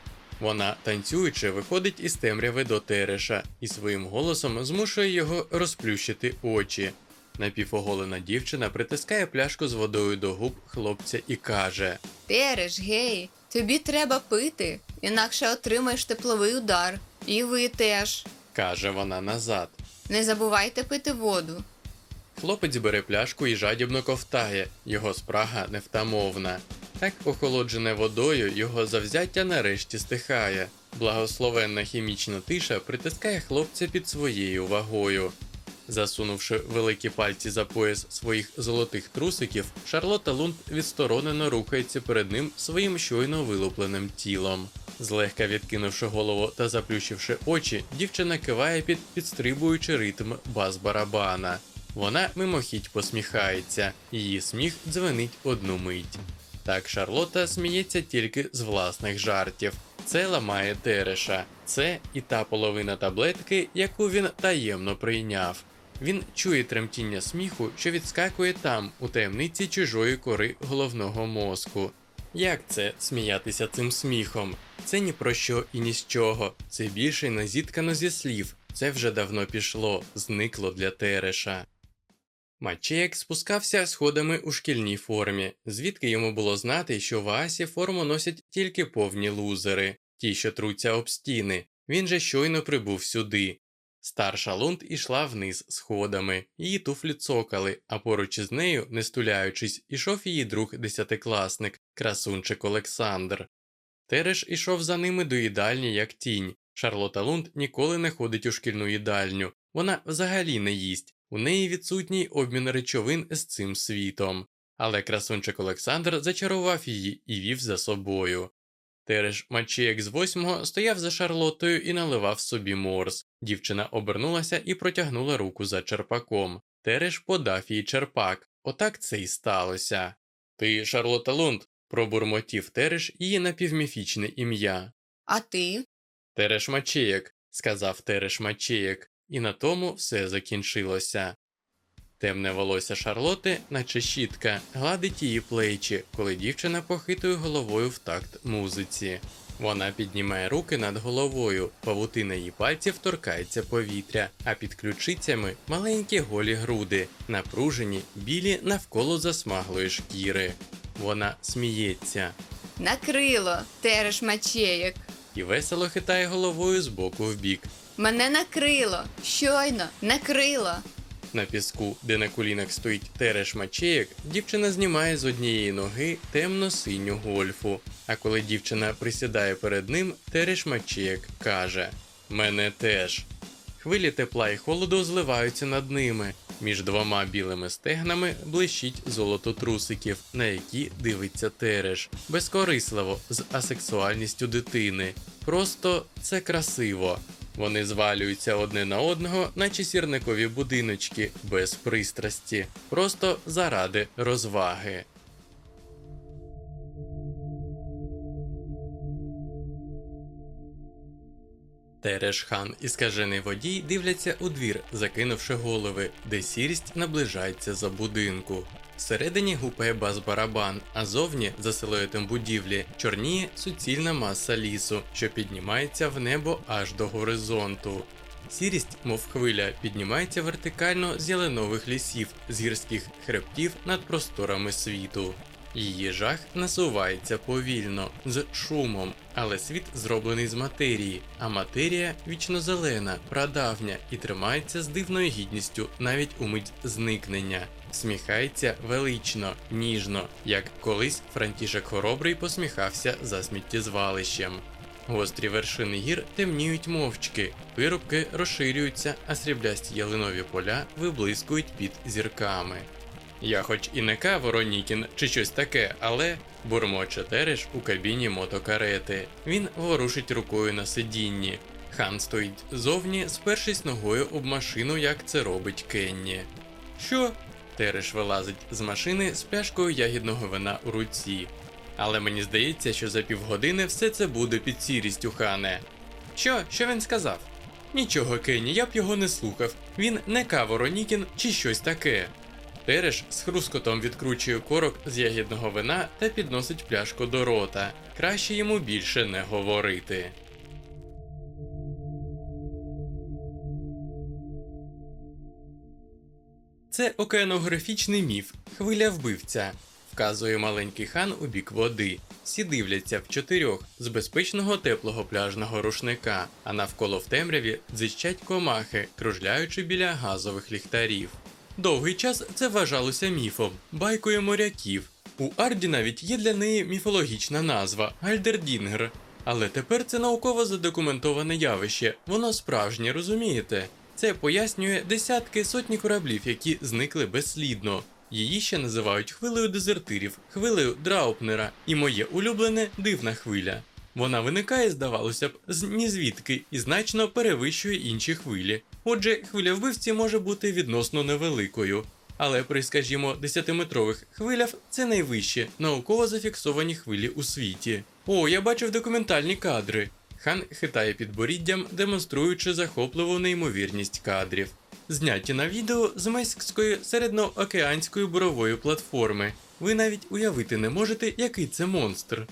Вона, танцюючи, виходить із темряви до Тереша і своїм голосом змушує його розплющити очі. Напівоголена дівчина притискає пляшку з водою до губ хлопця і каже: Тереш, гей, тобі треба пити, інакше отримаєш тепловий удар. І ви теж. каже вона назад. Не забувайте пити воду. Хлопець бере пляшку і жадібно ковтає, його спрага невтамовна. Так охолоджене водою його завзяття нарешті стихає. Благословенна хімічна тиша притискає хлопця під своєю вагою. Засунувши великі пальці за пояс своїх золотих трусиків, Шарлотта Лунд відсторонено рухається перед ним своїм щойно вилупленим тілом. Злегка відкинувши голову та заплющивши очі, дівчина киває під підстрибуючи ритм бас-барабана. Вона мимохідь посміхається, її сміх дзвенить одну мить. Так Шарлота сміється тільки з власних жартів. Це ламає Тереша. Це і та половина таблетки, яку він таємно прийняв. Він чує тремтіння сміху, що відскакує там, у таємниці чужої кори головного мозку. Як це сміятися цим сміхом? Це ні про що і ні з чого. Це більше не зіткано зі слів. Це вже давно пішло, зникло для Тереша. Мачеєк спускався сходами у шкільній формі, звідки йому було знати, що в Аасі форму носять тільки повні лузери, ті, що труться об стіни. Він же щойно прибув сюди. Старша Лунд ішла вниз сходами, її туфлі цокали, а поруч із нею, не стуляючись, ішов її друг десятикласник, красунчик Олександр. Тереш ішов за ними до їдальні, як тінь. Шарлота Лунд ніколи не ходить у шкільну їдальню, вона взагалі не їсть, у неї відсутній обмін речовин з цим світом. Але красунчик Олександр зачарував її і вів за собою. Тереш Мачієк з восьмого стояв за Шарлотою і наливав собі морс. Дівчина обернулася і протягнула руку за черпаком. Тереш подав їй черпак. Отак це й сталося. Ти, Шарлота Лунд, пробурмотів Тереш її напівміфічне ім'я. А ти? Тереш Мачеєк, сказав Тереш Мачеєк, і на тому все закінчилося. Темне волосся Шарлоти, наче щітка, гладить її плечі, коли дівчина похитує головою в такт музиці. Вона піднімає руки над головою, павутина її пальців торкається повітря, а під ключицями маленькі голі груди, напружені, білі навколо засмаглої шкіри. Вона сміється Накрило, тереш мачеєк. і весело хитає головою з боку в бік. Мене накрило. Щойно, накрило. На піску, де на колінах стоїть тереш мачеєк, дівчина знімає з однієї ноги темно-синю гольфу. А коли дівчина присідає перед ним, тереш мачеєк каже: Мене теж. Хвилі тепла і холоду зливаються над ними. Між двома білими стегнами блищить золото трусиків, на які дивиться тереш, безкорисливо, з асексуальністю дитини. Просто це красиво. Вони звалюються одне на одного, наче сірникові будиночки, без пристрасті, просто заради розваги. Тереш хан і скажений водій дивляться у двір, закинувши голови, де сірість наближається за будинку. Всередині гупає бас-барабан, а зовні, за силуетом будівлі, чорніє суцільна маса лісу, що піднімається в небо аж до горизонту. Сірість, мов хвиля, піднімається вертикально з ялинових лісів, з гірських хребтів над просторами світу. Її жах насувається повільно, з шумом, але світ зроблений з матерії, а матерія вічно зелена, прадавня і тримається з дивною гідністю навіть у мить зникнення. Сміхається велично, ніжно, як колись Франтішек Хоробрий посміхався за сміттєзвалищем. Гострі вершини гір темніють мовчки, вирубки розширюються, а сріблясті ялинові поля виблискують під зірками. Я хоч і не Ка Воронікін чи щось таке, але бурмоче тереш у кабіні мотокарети. Він ворушить рукою на сидінні. Хан стоїть зовні, спершись ногою об машину, як це робить Кенні. Що? Тереш вилазить з машини з пляшкою ягідного вина у руці. Але мені здається, що за півгодини все це буде під сірістю, хане. Що? Що він сказав? Нічого, Кенні, я б його не слухав. Він не Ка Воронікін чи щось таке. Тереш з хрускотом відкручує корок з ягідного вина та підносить пляшку до рота. Краще йому більше не говорити. Це океанографічний міф, хвиля вбивця. Вказує маленький хан у бік води. Всі дивляться в чотирьох з безпечного теплого пляжного рушника, а навколо в темряві дзищать комахи, кружляючи біля газових ліхтарів. Довгий час це вважалося міфом, байкою моряків. У Арді навіть є для неї міфологічна назва Гальдердінгер. Але тепер це науково задокументоване явище, воно справжнє, розумієте? Це пояснює десятки сотні кораблів, які зникли безслідно. Її ще називають хвилею дезертирів, хвилею Драупнера, і моє улюблене дивна хвиля. Вона виникає, здавалося б, з нізвідки і значно перевищує інші хвилі. Отже, хвиля вбивці може бути відносно невеликою. Але при, скажімо, 10-метрових хвилях це найвищі науково зафіксовані хвилі у світі. О, я бачив документальні кадри. Хан хитає підборіддям, демонструючи захопливу неймовірність кадрів. Зняті на відео з Мексикської середньоокеанської бурової платформи. Ви навіть уявити не можете, який це монстр.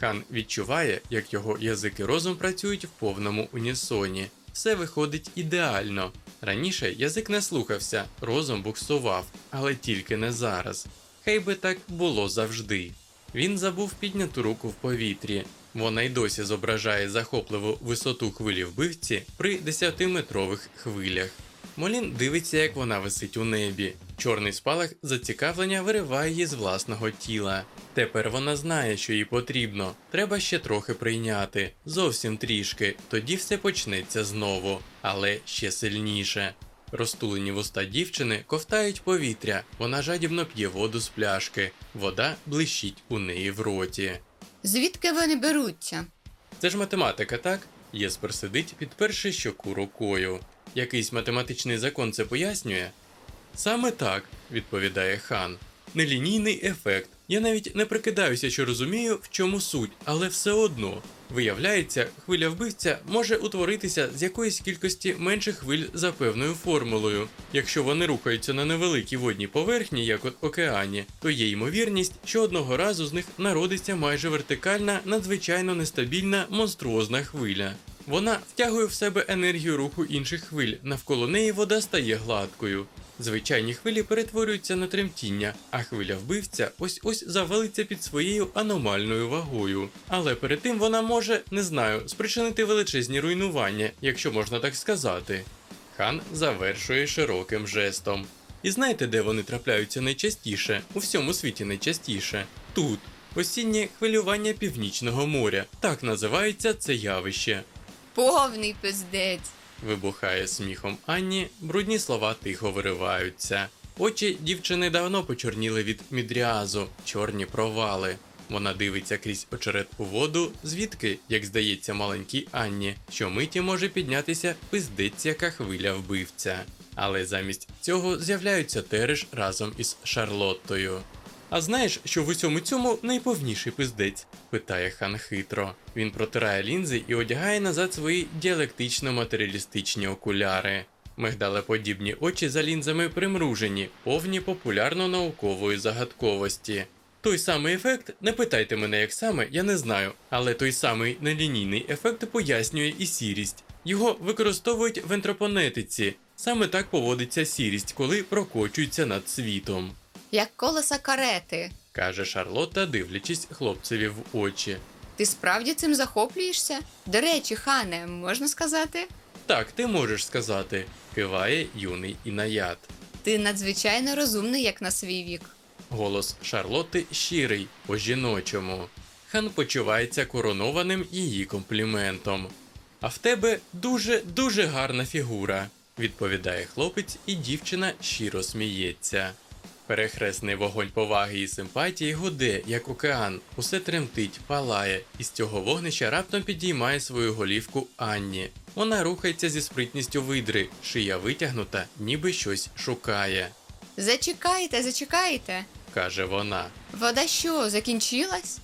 Хан відчуває, як його язик і розум працюють в повному унісоні. Все виходить ідеально. Раніше язик не слухався, розум буксував, але тільки не зараз. Хай би так було завжди. Він забув підняту руку в повітрі. Вона й досі зображає захопливу висоту хвилі вбивці при 10-метрових хвилях. Молін дивиться, як вона висить у небі. Чорний спалах зацікавлення вириває її з власного тіла. Тепер вона знає, що їй потрібно. Треба ще трохи прийняти. Зовсім трішки. Тоді все почнеться знову, але ще сильніше. Розтулені вуста дівчини ковтають повітря. Вона жадібно п'є воду з пляшки. Вода блищить у неї в роті. Звідки вони беруться? Це ж математика, так? Єспер сидить, підперши щоку рукою. Якийсь математичний закон це пояснює? Саме так, відповідає хан. Нелінійний ефект. Я навіть не прикидаюся, що розумію, в чому суть, але все одно. Виявляється, хвиля вбивця може утворитися з якоїсь кількості менших хвиль за певною формулою. Якщо вони рухаються на невеликій водній поверхні, як от океані, то є ймовірність, що одного разу з них народиться майже вертикальна, надзвичайно нестабільна монструозна хвиля. Вона втягує в себе енергію руху інших хвиль, навколо неї вода стає гладкою. Звичайні хвилі перетворюються на тремтіння, а хвиля вбивця ось ось завалиться під своєю аномальною вагою. Але перед тим вона може, не знаю, спричинити величезні руйнування, якщо можна так сказати. Хан завершує широким жестом. І знаєте, де вони трапляються найчастіше? У всьому світі найчастіше. Тут. Осіннє хвилювання північного моря. Так називається це явище. Повний пиздець. Вибухає сміхом Анні, брудні слова тихо вириваються. Очі дівчини давно почорніли від мідріазу, чорні провали. Вона дивиться крізь очерет у воду, звідки, як здається, маленькій Анні, що миті може піднятися пиздець яка хвиля вбивця. Але замість цього з'являються Тереш разом із Шарлоттою. А знаєш, що в усьому цьому найповніший пиздець? питає хан хитро. Він протирає лінзи і одягає назад свої діалектично-матеріалістичні окуляри. Мигдалеподібні очі за лінзами примружені, повні популярно-наукової загадковості. Той самий ефект, не питайте мене, як саме, я не знаю, але той самий нелінійний ефект пояснює і сірість. Його використовують в ентропонетиці. Саме так поводиться сірість, коли прокочується над світом, Як колеса карети. каже Шарлотта, дивлячись хлопцеві в очі. Ти справді цим захоплюєшся? До речі, хане, можна сказати? Так, ти можеш сказати, киває юний інаят. Ти надзвичайно розумний, як на свій вік. Голос Шарлотти щирий, по-жіночому. Хан почувається коронованим її компліментом. А в тебе дуже дуже гарна фігура, відповідає хлопець, і дівчина щиро сміється. Перехресний вогонь поваги і симпатії гуде, як океан, усе тремтить, палає, і з цього вогнища раптом підіймає свою голівку Анні. Вона рухається зі спритністю видри, шия витягнута, ніби щось шукає, Зачекайте, зачекайте. каже вона. Вода що, закінчилась?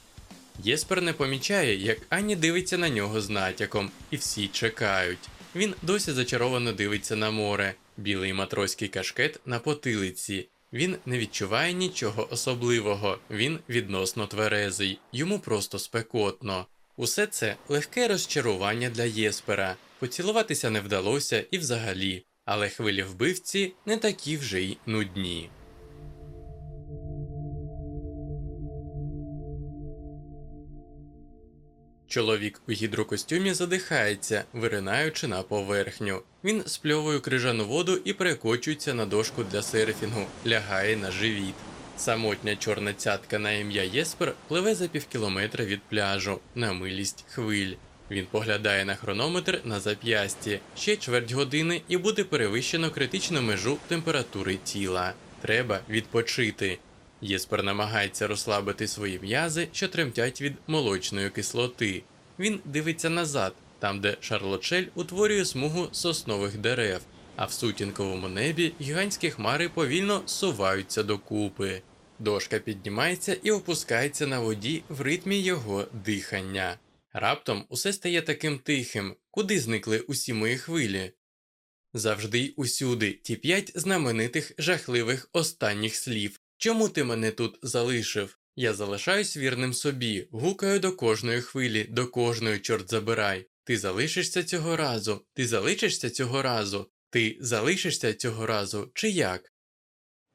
Єспер не помічає, як Анні дивиться на нього з натяком, і всі чекають. Він досі зачаровано дивиться на море, білий матроський кашкет на потилиці. Він не відчуває нічого особливого, він відносно тверезий, йому просто спекотно. Усе це легке розчарування для Єспера. Поцілуватися не вдалося і взагалі, але хвилі вбивці не такі вже й нудні. Чоловік у гідрокостюмі задихається, виринаючи на поверхню. Він спльовує крижану воду і перекочується на дошку для серфінгу, лягає на живіт. Самотня чорна цятка на ім'я Єспер пливе за півкілометра від пляжу на милість хвиль. Він поглядає на хронометр на зап'ясті. Ще чверть години і буде перевищено критичну межу температури тіла. Треба відпочити. Єспер намагається розслабити свої м'язи, що тремтять від молочної кислоти. Він дивиться назад, там, де Шарлотшель утворює смугу соснових дерев, а в сутінковому небі гігантські хмари повільно суваються докупи. Дошка піднімається і опускається на воді в ритмі його дихання. Раптом усе стає таким тихим, куди зникли усі мої хвилі. Завжди й усюди ті п'ять знаменитих жахливих останніх слів. Чому ти мене тут залишив? Я залишаюсь вірним собі, гукаю до кожної хвилі, до кожної, чорт забирай. Ти залишишся цього разу, ти залишишся цього разу, ти залишишся цього разу, чи як?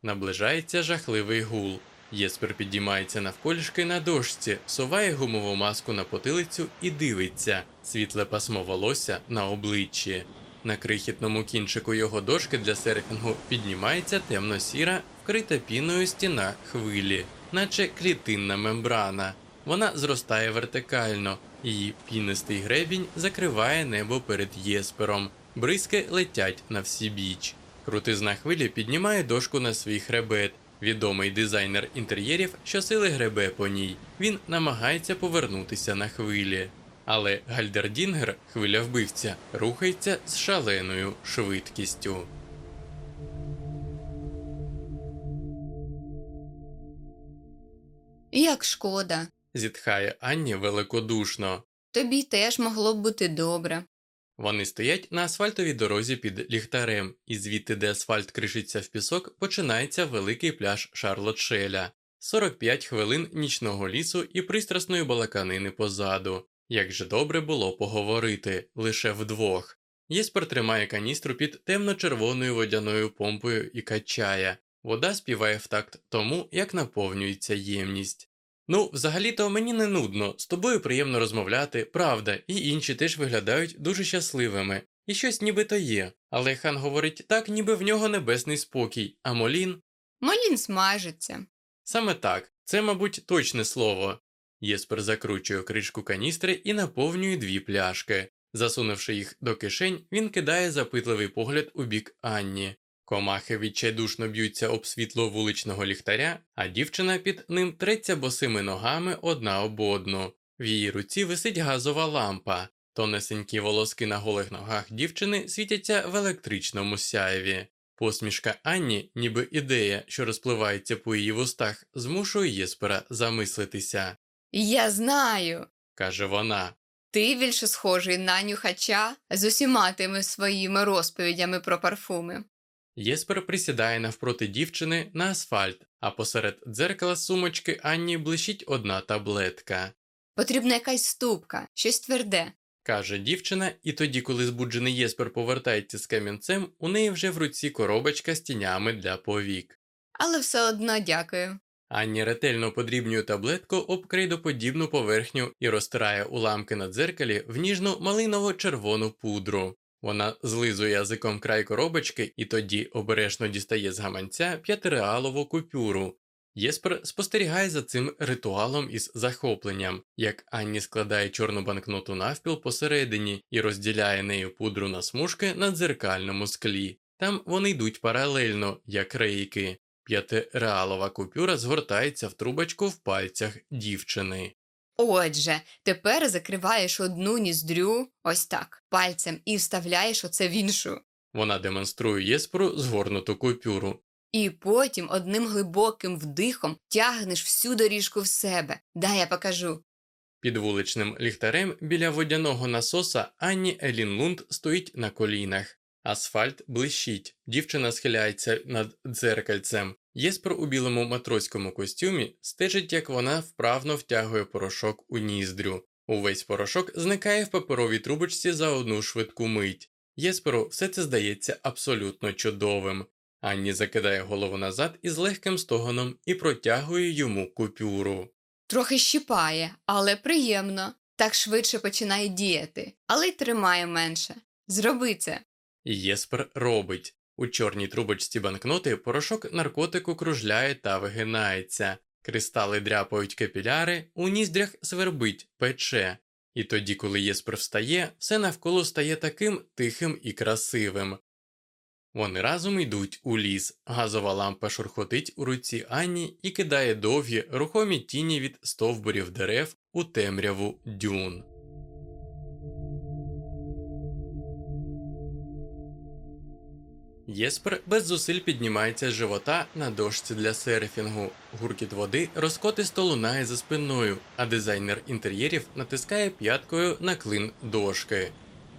Наближається жахливий гул. Єспер підіймається навколішки на дошці, суває гумову маску на потилицю і дивиться, світле пасмо волосся на обличчі. На крихітному кінчику його дошки для серфінгу піднімається темно-сіра, вкрита піною стіна хвилі, наче клітинна мембрана. Вона зростає вертикально, її пінистий гребінь закриває небо перед Єспером. Бризки летять на всі біч. Крутизна хвилі піднімає дошку на свій хребет. Відомий дизайнер інтер'єрів щосили гребе по ній. Він намагається повернутися на хвилі. Але Гальдердінгер, хвиля вбивця, рухається з шаленою швидкістю. Як шкода. Зітхає Анні великодушно. Тобі теж могло б бути добре. Вони стоять на асфальтовій дорозі під ліхтарем, і звідти, де асфальт кришиться в пісок, починається великий пляж Шарлотшеля. 45 хвилин нічного лісу і пристрасної балаканини позаду. Як же добре було поговорити лише вдвох. Єспер тримає каністру під темно-червоною водяною помпою і качає. Вода співає в такт тому, як наповнюється ємність. Ну, взагалі-то мені не нудно, з тобою приємно розмовляти, правда, і інші теж виглядають дуже щасливими, і щось нібито є. Але хан говорить так, ніби в нього небесний спокій, а Молін Молін смажиться. саме так, це, мабуть, точне слово. Єспер закручує кришку каністри і наповнює дві пляшки. Засунувши їх до кишень, він кидає запитливий погляд у бік Анні. Комахи відчайдушно б'ються об світло вуличного ліхтаря, а дівчина під ним треться босими ногами одна об одну. В її руці висить газова лампа. Тонесенькі волоски на голих ногах дівчини світяться в електричному сяєві. Посмішка Анні, ніби ідея, що розпливається по її вустах, змушує Єспера замислитися, Я знаю. каже вона. Ти більше схожий на нюхача з усіма тими своїми розповідями про парфуми. Єспер присідає навпроти дівчини на асфальт, а посеред дзеркала сумочки Анні блищить одна таблетка. Потрібна якась ступка, щось тверде. Каже дівчина, і тоді, коли збуджений Єспер повертається з камінцем, у неї вже в руці коробочка з тінями для повік. Але все одно дякую. Анні ретельно подрібнює таблетку об крейдоподібну поверхню і розтирає уламки на дзеркалі в ніжну малиново-червону пудру. Вона злизує язиком край коробочки і тоді обережно дістає з гаманця п'ятиреалову купюру. Єспер спостерігає за цим ритуалом із захопленням, як Анні складає чорну банкноту навпіл посередині і розділяє нею пудру на смужки на дзеркальному склі. Там вони йдуть паралельно, як рейки. П'ятиреалова купюра згортається в трубочку в пальцях дівчини. Отже, тепер закриваєш одну ніздрю ось так, пальцем і вставляєш оце в іншу. Вона демонструє Єсперу згорнуту купюру. І потім одним глибоким вдихом тягнеш всю доріжку в себе. Дай я покажу. Під вуличним ліхтарем біля водяного насоса Анні Елін Лунд стоїть на колінах. Асфальт блищить, дівчина схиляється над дзеркальцем. Єспер у білому матроському костюмі стежить, як вона вправно втягує порошок у ніздрю. Увесь порошок зникає в паперовій трубочці за одну швидку мить. Єсперу все це здається абсолютно чудовим. Анні закидає голову назад із легким стогоном і протягує йому купюру. Трохи щіпає, але приємно. Так швидше починає діяти, але й тримає менше. Зроби це. Єспер робить. У чорній трубочці банкноти порошок наркотику кружляє та вигинається. Кристали дряпають капіляри, у ніздрях свербить, пече. І тоді, коли Єспер встає, все навколо стає таким тихим і красивим. Вони разом йдуть у ліс. Газова лампа шурхотить у руці Анні і кидає довгі, рухомі тіні від стовбурів дерев у темряву дюн. Єспер без зусиль піднімається з живота на дошці для серфінгу. Гуркіт води розкотисто лунає за спиною, а дизайнер інтер'єрів натискає п'яткою на клин дошки.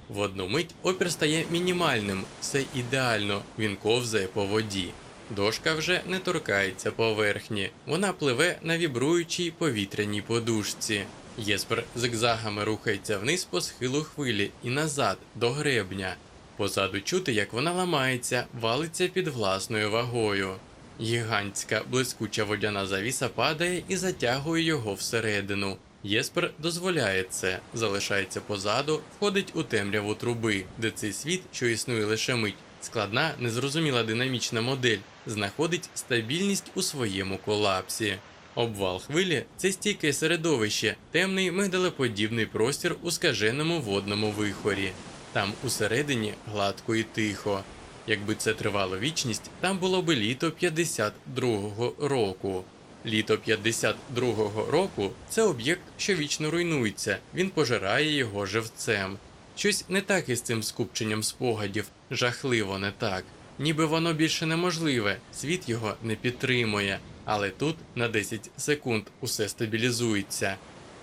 В одну мить опір стає мінімальним, все ідеально, він ковзає по воді. Дошка вже не торкається поверхні, вона пливе на вібруючій повітряній подушці. Єспер зигзагами рухається вниз по схилу хвилі і назад до гребня. Позаду чути, як вона ламається, валиться під власною вагою. Гігантська блискуча водяна завіса падає і затягує його всередину. Єспер дозволяє це, залишається позаду, входить у темряву труби, де цей світ, що існує лише мить, складна, незрозуміла динамічна модель, знаходить стабільність у своєму колапсі. Обвал хвилі це стійке середовище, темний мигдалеподібний простір у скаженому водному вихорі. Там усередині гладко і тихо. Якби це тривало вічність, там було би літо 52-го року. Літо 52-го року це об'єкт, що вічно руйнується, він пожирає його живцем. Щось не так із цим скупченням спогадів, жахливо не так. Ніби воно більше неможливе, світ його не підтримує, але тут на 10 секунд усе стабілізується.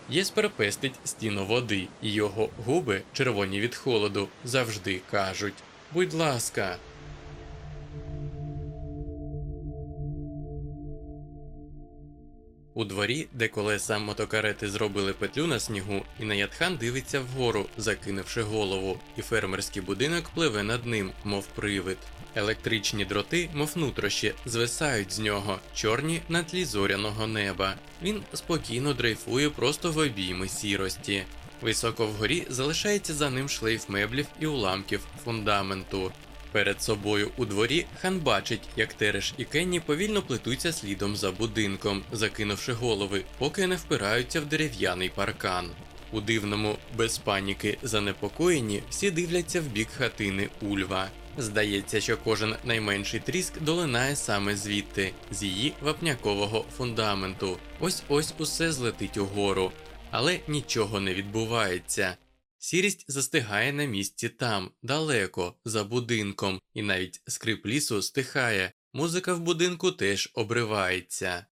Єспер пестить стіну води, і його губи, червоні від холоду, завжди кажуть Будь ласка. У дворі, де колеса мотокарети зробили петлю на снігу, і Наядхан дивиться вгору, закинувши голову, і фермерський будинок пливе над ним, мов привид. Електричні дроти, мов нутрощі, звисають з нього, чорні на тлі зоряного неба. Він спокійно дрейфує просто в обійми сірості. Високо вгорі залишається за ним шлейф меблів і уламків фундаменту. Перед собою у дворі хан бачить, як Тереш і Кенні повільно плетуться слідом за будинком, закинувши голови, поки не впираються в дерев'яний паркан. У дивному, без паніки, занепокоєнні всі дивляться в бік хатини Ульва. Здається, що кожен найменший тріск долинає саме звідти, з її вапнякового фундаменту. Ось ось усе злетить угору. Але нічого не відбувається. Сірість застигає на місці там, далеко, за будинком, і навіть скрип лісу стихає, музика в будинку теж обривається.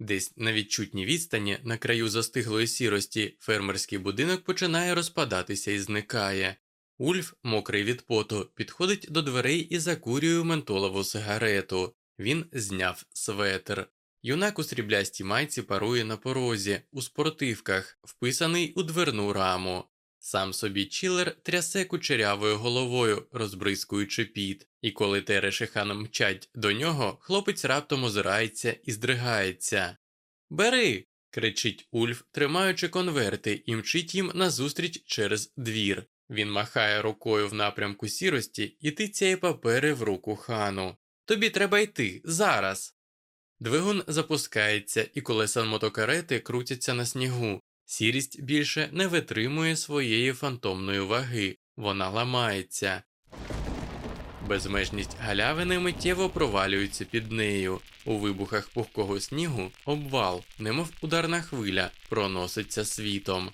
Десь на відчутній відстані, на краю застиглої сірості, фермерський будинок починає розпадатися і зникає. Ульф, мокрий від поту, підходить до дверей і закурює ментолову сигарету. Він зняв светр. Юнак у сріблястій майці парує на порозі, у спортивках, вписаний у дверну раму. Сам собі Чілер трясе кучерявою головою, розбризкуючи піт, і коли Тереш і хан мчать до нього, хлопець раптом озирається і здригається. Бери. кричить Ульф, тримаючи конверти, і мчить їм назустріч через двір. Він махає рукою в напрямку сірості і тицяє папери в руку хану. Тобі треба йти зараз. Двигун запускається, і колеса мотокарети крутяться на снігу. Сірість більше не витримує своєї фантомної ваги, вона ламається. Безмежність галявини миттєво провалюється під нею. У вибухах пухкого снігу обвал, немов ударна хвиля, проноситься світом.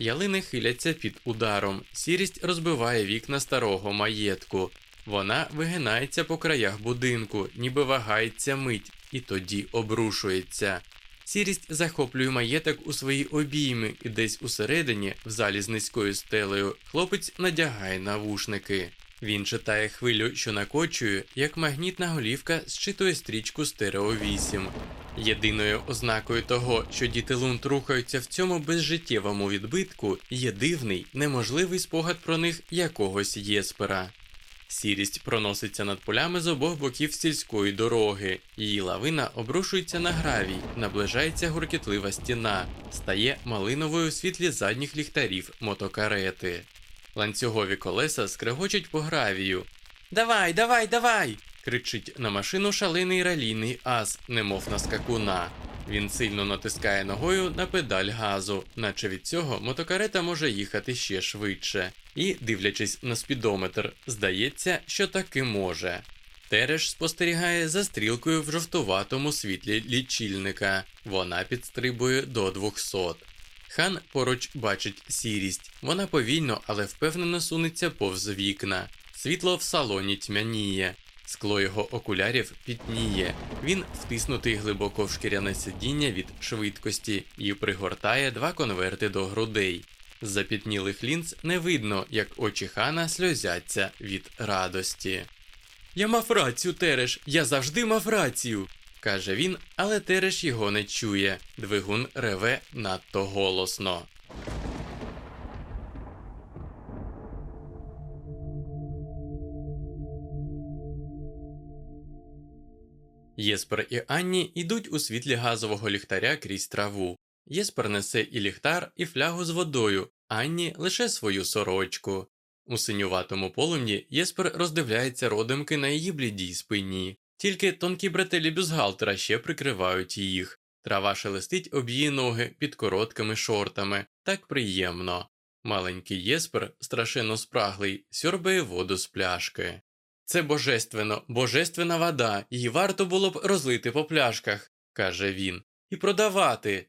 Ялини хиляться під ударом, сірість розбиває вікна старого маєтку. Вона вигинається по краях будинку, ніби вагається мить, і тоді обрушується. Сірість захоплює маєток у свої обійми, і десь усередині, в залі з низькою стелею, хлопець надягає навушники. Він читає хвилю, що накочує, як магнітна голівка зчитує стрічку стерео 8. Єдиною ознакою того, що діти лунт рухаються в цьому безжиттєвому відбитку, є дивний, неможливий спогад про них якогось єспера. Сірість проноситься над полями з обох боків сільської дороги, її лавина обрушується на гравій, наближається гуркітлива стіна, стає малиновою у світлі задніх ліхтарів мотокарети. Ланцюгові колеса скрегочуть по гравію. Давай, давай, давай! кричить на машину шалений ралійний ас, немов на скакуна. Він сильно натискає ногою на педаль газу, наче від цього мотокарета може їхати ще швидше. І, дивлячись на спідометр, здається, що таки може. Тереш спостерігає за стрілкою в жовтуватому світлі лічильника. Вона підстрибує до 200. Хан поруч бачить сірість. Вона повільно, але впевнено сунеться повз вікна. Світло в салоні тьмяніє. Скло його окулярів пітніє. Він втиснутий глибоко в шкіряне сидіння від швидкості і пригортає два конверти до грудей. З запітнілих лінз не видно, як очі хана сльозяться від радості. Я мав рацію, Тереш, я завжди мав рацію, каже він, але Тереш його не чує. Двигун реве надто голосно. Єспер і Анні йдуть у світлі газового ліхтаря крізь траву. Єспер несе і ліхтар, і флягу з водою, Анні лише свою сорочку. У синюватому полум'ї Єспер роздивляється родимки на її блідій спині, тільки тонкі бретелі бюзгалтера ще прикривають їх. Трава шелестить об її ноги під короткими шортами, так приємно. Маленький Єспер, страшенно спраглий, сьорбає воду з пляшки. Це божественно, божественна вода, її варто було б розлити по пляшках, каже він, і продавати.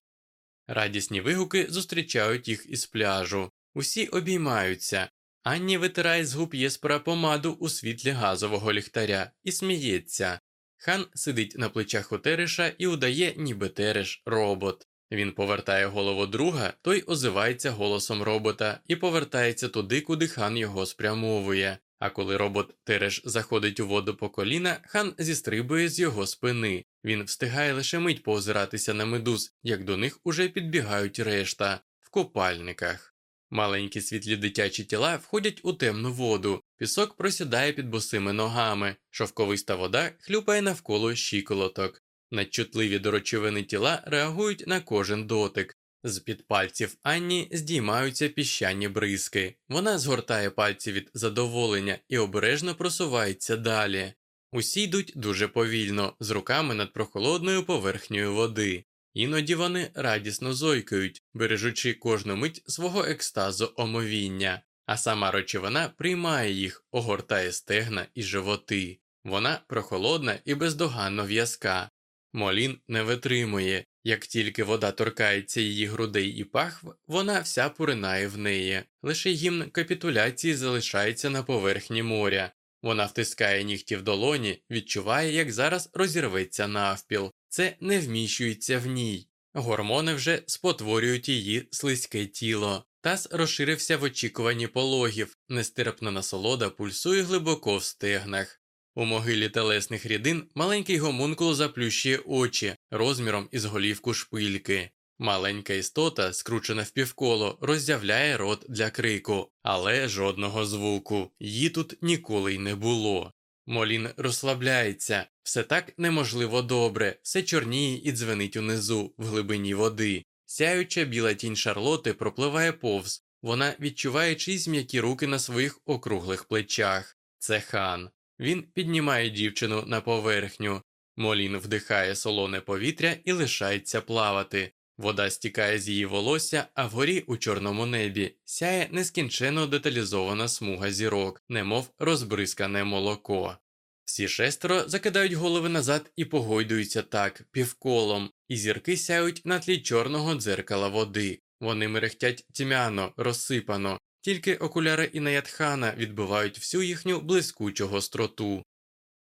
Радісні вигуки зустрічають їх із пляжу. Усі обіймаються. Анні витирає з губ Єспера помаду у світлі газового ліхтаря і сміється. Хан сидить на плечах у Тереша і удає, ніби Тереш робот. Він повертає голову друга, той озивається голосом робота і повертається туди, куди хан його спрямовує. А коли робот Тереш заходить у воду по коліна, хан зістрибує з його спини. Він встигає лише мить поозиратися на медуз, як до них уже підбігають решта в купальниках. Маленькі світлі дитячі тіла входять у темну воду, пісок просідає під босими ногами, шовковиста вода хлюпає навколо щиколоток. Надчутливі до речовини тіла реагують на кожен дотик. З під пальців Анні здіймаються піщані бризки. Вона згортає пальці від задоволення і обережно просувається далі. Усі йдуть дуже повільно, з руками над прохолодною поверхнею води. Іноді вони радісно зойкають, бережучи кожну мить свого екстазу омовіння, а сама речовина приймає їх, огортає стегна і животи. Вона прохолодна і бездоганно в'язка. Молін не витримує, як тільки вода торкається її грудей і пахв, вона вся поринає в неї. Лише гімн капітуляції залишається на поверхні моря. Вона втискає нігті в долоні, відчуває, як зараз розірветься навпіл. Це не вміщується в ній. Гормони вже спотворюють її слизьке тіло. Таз розширився в очікуванні пологів, нестерпна насолода пульсує глибоко в стегнах. У могилі телесних рідин маленький гомункул заплющує очі розміром із голівку шпильки. Маленька істота, скручена впівколо, роззявляє рот для крику, але жодного звуку, її тут ніколи й не було. Молін розслабляється, все так неможливо добре, все чорніє і дзвенить унизу, в глибині води. Сяюча біла тінь Шарлоти пропливає повз, вона відчуває чиїсь м'які руки на своїх округлих плечах. Це хан. Він піднімає дівчину на поверхню. Молін вдихає солоне повітря і лишається плавати. Вода стікає з її волосся, а вгорі у чорному небі сяє нескінченно деталізована смуга зірок, немов розбризкане молоко. Всі шестеро закидають голови назад і погойдуються так, півколом, і зірки сяють на тлі чорного дзеркала води. Вони мерехтять тьмяно, розсипано, тільки окуляри Інаятхана відбивають всю їхню блискучу гостроту.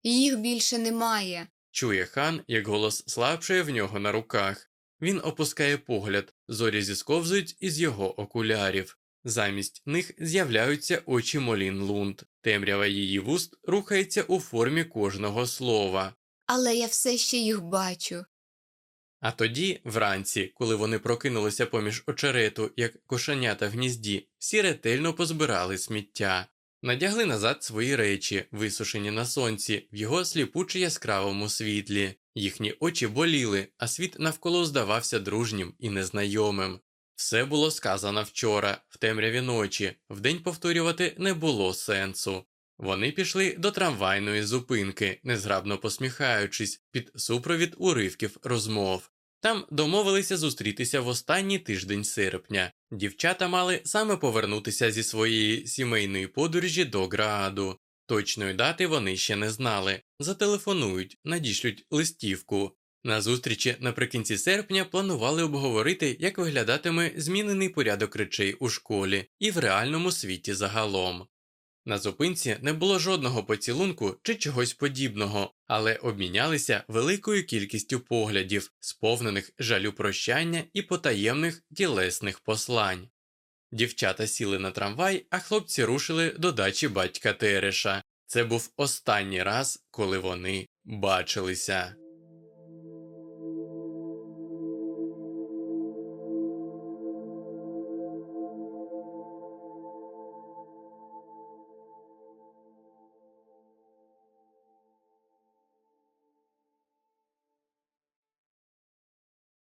Їх більше немає. Чує хан, як голос слабшає в нього на руках. Він опускає погляд, зорі зісковзують із його окулярів. Замість них з'являються очі Молін Лунд. Темрява її вуст рухається у формі кожного слова. Але я все ще їх бачу. А тоді, вранці, коли вони прокинулися поміж очерету, як кошенята в гнізді, всі ретельно позбирали сміття, надягли назад свої речі, висушені на сонці, в його сліпуче яскравому світлі. Їхні очі боліли, а світ навколо здавався дружнім і незнайомим. Все було сказано вчора, в темряві ночі, вдень повторювати не було сенсу. Вони пішли до трамвайної зупинки, незграбно посміхаючись, під супровід уривків розмов. Там домовилися зустрітися в останній тиждень серпня. Дівчата мали саме повернутися зі своєї сімейної подорожі до Грааду. Точної дати вони ще не знали. Зателефонують, надішлють листівку. На зустрічі наприкінці серпня планували обговорити, як виглядатиме змінений порядок речей у школі і в реальному світі загалом. На зупинці не було жодного поцілунку чи чогось подібного, але обмінялися великою кількістю поглядів, сповнених жалю прощання і потаємних тілесних послань. Дівчата сіли на трамвай, а хлопці рушили до дачі батька Тереша. Це був останній раз, коли вони бачилися.